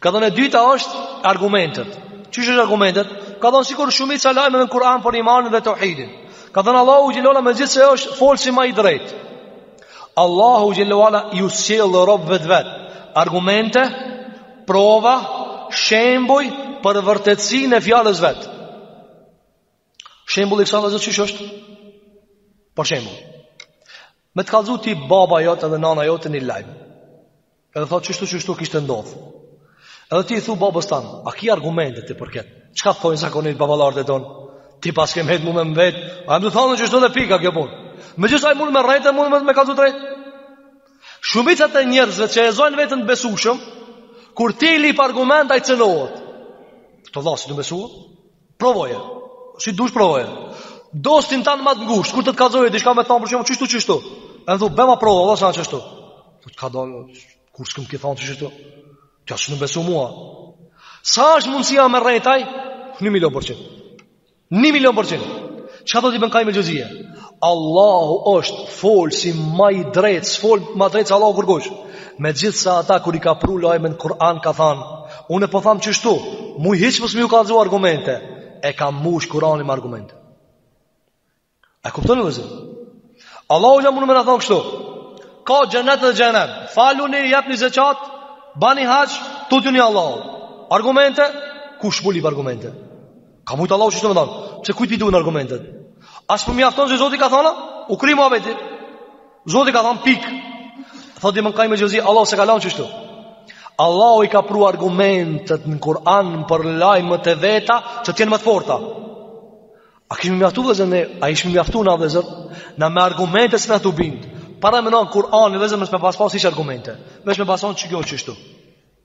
Ka thënë e dyta është argumentet. Qysh është argumentet? Ka thënë sikur shumica lajmeve në Kur'an për imanin dhe teuhidin. Ka thënë Allahu xhel-le ve ala me gjithë se është folësi ma i drejtë. Allahu xhel-le ve ala ju sjell robëve të vet argumente, prova, shembuj për vërtetësinë e fjalës vet. Shembulli i kësaj vëllezër qysh është? Për shembull, me të kallëzu ty baba jot edhe nana jote një lajm. Edhe thotë qështu qështu kishte ndodhë. Edhe ti i thu babës tand, a ki argumente ti për këtë? Çka thojnë zakonisht baballarët tonë? Ti paske mbetë mu me më vetë, jam tu thënë qështu dhe pika kjo punë. Me gjithë se ai mund me rrejtë e mund me kallzu drejtë. Shumicat e njerëzve që e zojnë veten të besushëm, kur ti i lip argument, ai cenohet. Ti vlla s'je tu besu a? Provoje. Si dush provoje. Dostin tand ma të ngushtë, kur të të kallzojë diçka me të thonë për një qështu qështu. E thuj, "Bëma prova, vlla se a qështu." Po të ka dalë kur s'kam ke thonë qështu. Ti a s'je tu besu mua. Sa është mundësia me rrejt ai? 1 milion për qind. 1 milion për qind. Çka thotë Ibn Qayyim el-Jauziyja? Allahu është fol si ma i drejt, s'fol ma drejt se Allahu kurkush. Megjithëse ata kur i ka pru lajme në Kur'an ka thanë, unë po tham qështu, muj hiç mos me ju kallzu argumente, e ka mush Kur'anin me argumente. E kuptoni vllazën? Allahu ka mujt me na thonë kështu, ka xhenet dhe xhehnem, faluni jepni zeqat, bani haxh, tutjuni Allahut. Argumente, ku zbulim argumente? Ka mujtë Allahu qështu me thonë Pse kujtë pitun argumentet A s'po mjafton që Zoti ka thona U kry muhabeti Zoti ka thonë pik Thot Ibn Kajim el Xhevzi Allahu s'e ka lanë qështu Allahu i ka pru argumentet në Kur'an Për lajmet e veta Që t'jenë më të forta A kishim mjaftu vllezër A ishme mjaftu ne vllezër Ne me argumentet s'na bindet Paramenoni Kur'anin Vllezër mos me pasë pasë hiç argumente Mos me pasë qekjo qështu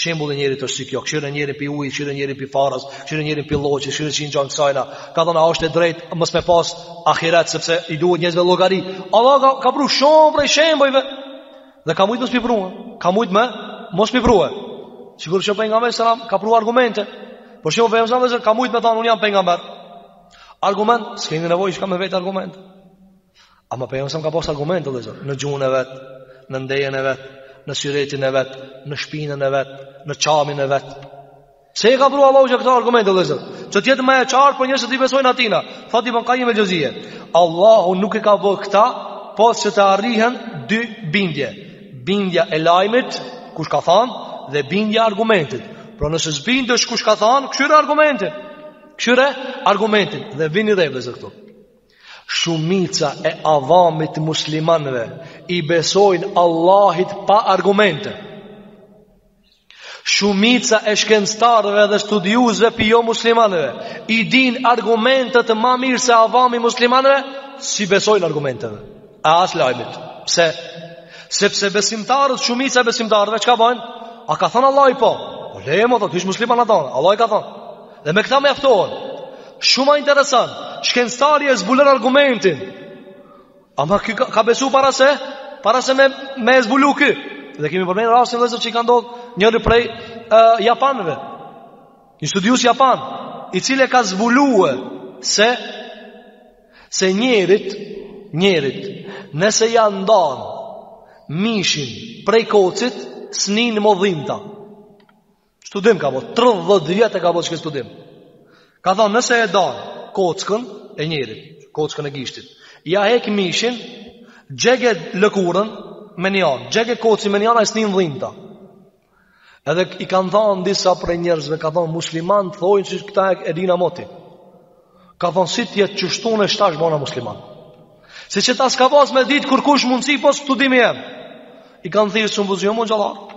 Shembulli i njerit është si kjo, kshyre njerin pi ujit, kshyre njerin pi farës, kshyre njerin pi lloçit, kshyre që i ngjan kësajna. Ka thënë a është e drejtë mos me pas ahiret sepse i duhet njerëzve llogari. Allah ka, ka pru shumë prej shembujve dhe ka mujt mos me i pru, ka mujt me mos me i pru. Sikur që pejgamberi sallallahu alajhi ka pru argumente. Por shumë vëmë zonë ka mujt me thënë un jam pejgamber. Argument, s'keni nevojë shka me vetë argument. Ama pejgamberi selam ka pas argument, vllezër, në gjuhën e vetë, në ndejën e vetë, në syretin e vetë, në shpinën e vetë, në xhamin e vetë. Se e ka pru Allahu qeta argument, vllezër, që t'jetë ma e qartë për njerëz që t'i besojnë atina, thot Ibn Kajim el Xhevzije. Allah nuk e ka bërë këta, pos që të arrihen dy bindje. Bindja e lajmit, kush ka thanë, dhe bindja e argumentit. Pra nëse s'bindesh kush ka thanë, kshyre argumentin. Kshyre argumentin. Dhe vini re vllezër këtu. Shumica e avamit muslimanëve i besojnë Allahit pa argumente. Shumica e shkencëtarëve dhe studiuesve pi jo muslimanëve i din argumentet më mirë se avami muslimanëve s'i besojnë argumenteve. A as lajmit. Pse? Sepse besimtarët, shumica e besimtarëve çka bajnë? A ka thënë Allahu po? Po le mo thotë hiç muslimani thotë. Allahu ka thënë. Dhe me këta mjaftohen Shumë interesant Shkencëtari e zbulon argumentin Ama ky ka, ka besu para se Para se me, me e zbulu ky Dhe kemi përmenë rastin vllezër që i ka ndodhë Njëri prej uh, Japanëve Një studius Japan I cili e ka zbulue Se Se njerit Njerit Nëse ja ndan Mishin prej kocit S'nin mo dhimta Studim ka bërë, 30 vjet e ka bërë qët studim. Ka thonë, nëse e dan, kockën e njerit, kockën e gishtit, ja hek mishin, gjege lëkurën me njanë, gjege koci me njanë, ai s'nin dhimta. Edhe i kanë thonë disa prej njerëzve, ka thonë, muslimanët thojnë që këta e dina moti. Ka thonë, si t'jet qështu, unë qetash bona musliman. Se qëta s'ka pas me ditë, kurkush mundësi, po studimi e. I kanë thirë së mbuzion, mund gjallarë.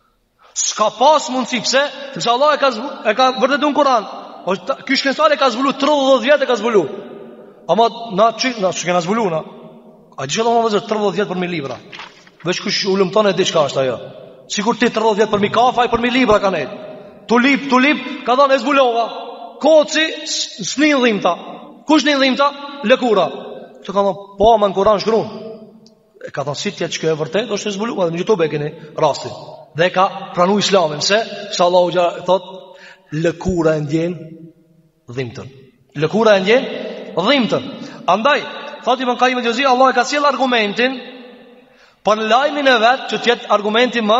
Ska pas mundësi pse? Sepse Allah e ka zbu, e ka vërtetu në Kur'an. Po ky shkencëtar e ka zbulu, 30 vjet e ka zbulu. Ama na çka, na çka kena zbulu. Na. A di çfarë do të thotë 30 vjet për mi libra? Veç kush hulumton e di çka është ajo. Sikur ti 30 vjet përmi kafe, ai përmi libra kanë. Tu lyp, tu lyp, ka thënë e zbulova. Koci s'nin dhimta. Kush nin dhimta? Lëkura. Të kanë po më në Kur'an shkruan. e ka thënë si t'jet qikjo e vërtetë është e zbulume dhe në YouTube e keni rastin. Dhe e ka pranu Islamin se se Allahu ja thot lëkura e ndjen dhimbtën. Lëkura e ndjen dhimbtën. Andaj thotë Ibn Kajjim el-Xhevzi Allahu e ka sjell argumentin për lajmin e vet që të jetë argumenti më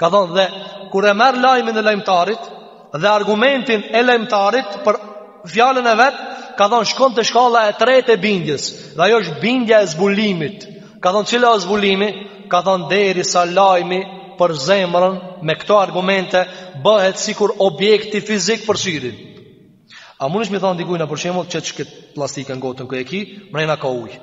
Ka thonë dhe Kur e merr lajmin e lajmëtarit Dhe argumentin e lajmëtarit Për fjalën e vet Ka thonë shkon te shkalla e tretë e bindjes Dhe ajo është bindja e zbulimit Ka thonë cila o zbulimi Ka thonë derisa lajmi për zemrën Me këto argumente Bëhet sikur objekti fizik për syrin A munish me i thanë dikujna për shembull Qët qikët plastikën gotën ku e ki Mrena ka ujë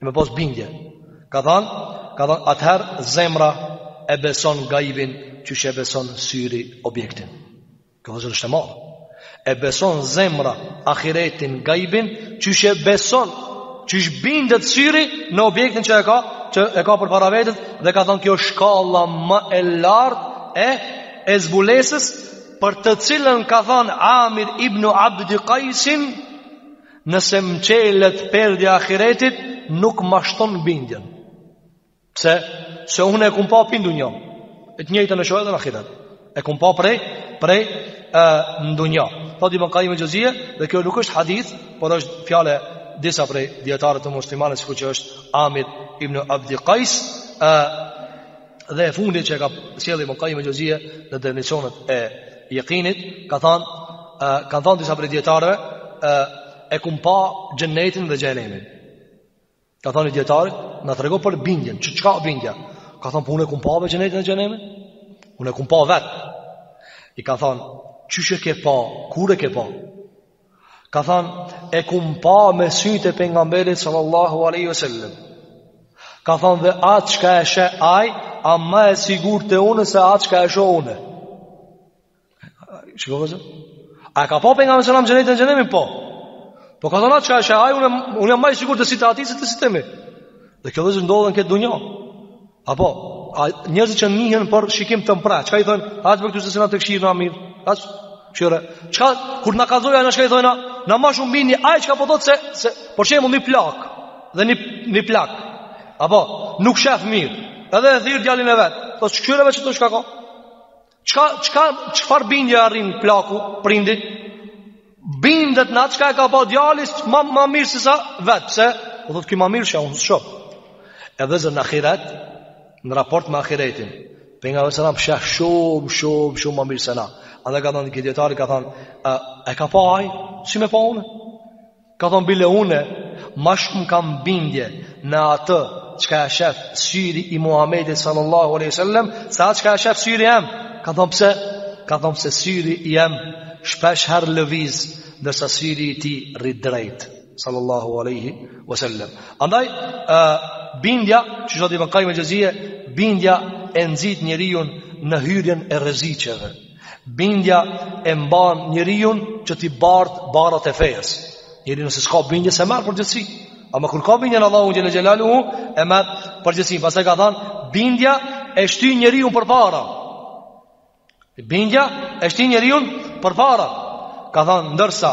Me pas bindje Ka than Ka than atëher zemra e beson gajbin Qysh e beson syri objektin Kjo vëllezër është e madhe E beson zemra ahiretin gajbin Qysh e beson Qysh bindet syri në objektin që e ka Që e ka përpara vetit Dhe ka than kjo shkalla më e lartë E e zbulesës për të cilën ka thënë Amir ibn Abdi Kajsin Nëse më çelet perdja e ahiretit Nuk ma shton bindjen Pse? Se unë e kum pa pi dunjaje Të njëjtën e shoh edhe në ahiret E kum pa prej Prej e, dunjaje Tha Ibn Kajjim el-Xhevzije Dhe kjo nuk është hadith Por është fjalë e disa prej Dijetarët të muslimanëve Sikur që është Amir ibn Abdi Kajs E Dhe e fundit që ka sjellë Ibn Kajjim el-Xhevzije në definicionet e jekinit, ka thënë, kanë thënë disa prej dijetarëve, e kum pa xhenetin dhe xhehenemin. Kanë thënë dijetarit, na trego për bindjen, çka bindja? Ka thënë po unë e kum pa xhenetin dhe xhehenemin. Unë e kum pa vet. I kanë thënë, qysh e ke pa, kur e ke pa? Ka thënë, e kum pa me sytë e pejgamberit sallallahu aleyhi ve sellem. Ka thënë dhe atë çka e sheh ai, a ma e sigurt te une se atë çka e shoh une. Shiko vllezër. A e ka pa pejgamberi sallam xhenetin e xhehenemin? Po. Po ka thënë atë çka e sheh ai, unë jam ma i sigurt te sytë e atij se te sytë e mi. Dhe kjo vllezër ndodh në këtë dunja. Apo, a njerëzit që njihen për shikim të mprehtë, çka i thojnë? As për këtë se na të këshir na mirë. As qorre. Çka kur na kallzojnë çka i thojna, na ma shumë bindemi ai çka po thotë se se për shembull një plak dhe një një plak. Apo, nuk shef mirë. Edhe e thirr djalin e vet. Po kqyre bre çto çka ka? Çka çka çfarë bindje arrin plaku prindi? Bindet në atë çka e ka pa djali ma ma mirë se sa vetë, pse? Do thotë ky ma mirë se unë sheh. Edhe vllezër në ahiret, në raport me ahiretin. Pejgamberi selam sheh shumë, shumë, shumë ma mirë se na. Andaj ka thonë, ky dijetari ka thonë, e ka pa ai, si me pa unë? Ka thonë bile une ma shumë kam bindje në atë çka e shef syri i Muhamedit sallallahu alaihi wasallam sa atë çka e shef syri jem. Ka thonë pse? Ka thonë se syri i jem shpesh herë lëviz ndërsa syri i tij rri drejt sallallahu alaihi wasallam. Andaj bindja siç thotë Ibn Qayyim al-Jawziyye bindja e nxit njeriun në hyrjen e rreziqeve. Bindja e mban njeriun që t'i bart barrat e fesë. Njeriu nëse s'ka bindje s'merr përgjegjësi. Ama kur ka bindje në Allahun xhele xhelaluhu e merr përgjegjësi. Pastaj ka thënë bindja e shtyn njeriun përpara. Bindja e shtyn njeriun përpara. Ka thënë ndërsa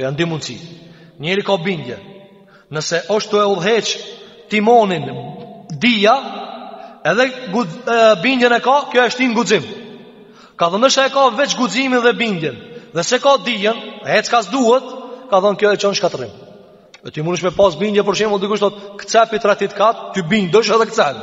Janë dy mundësi. Njeri ka bindje. Nëse është ktu e udhëheq timonin dija, edhe bindjen e ka, kjo e shtin në guxim. Ka thënë nëse e ka veç guximin dhe bindjen, dhe s'e ka dijen, hec kah s'duhet, ka thënë kjo e çon në shkatërrim. E ti munesh me pas bindje, për shembull, dikush thotë kce pi të tretit kat, ti bindesh edhe kcen.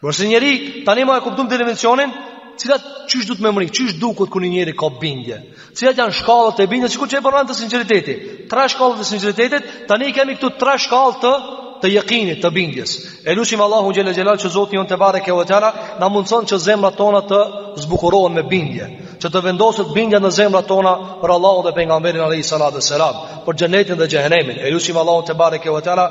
Por se njeri, tani ma e kuptum definicionin, cilat qysh duhet me mrri, qysh duket kur një njeri ka bindje, cilat janë shkallët e bindjes, sikur që e përmendëm te sinqeriteti, tre shkallët e sinqeritetit, tani i kemi këtu tre shkallë të, të jekinit, të bindjes. E lusim Allahun xhele xhelal që Zoti jonë tebareke ve teala, na mundëson që zemrat tona të zbukurohen me bindje, që të vendoset bindja në zemrat tona për Allahun dhe pejgamberin a.s. për xhenetin dhe xhehenemin. E lusim Allahun tebareke ve teala,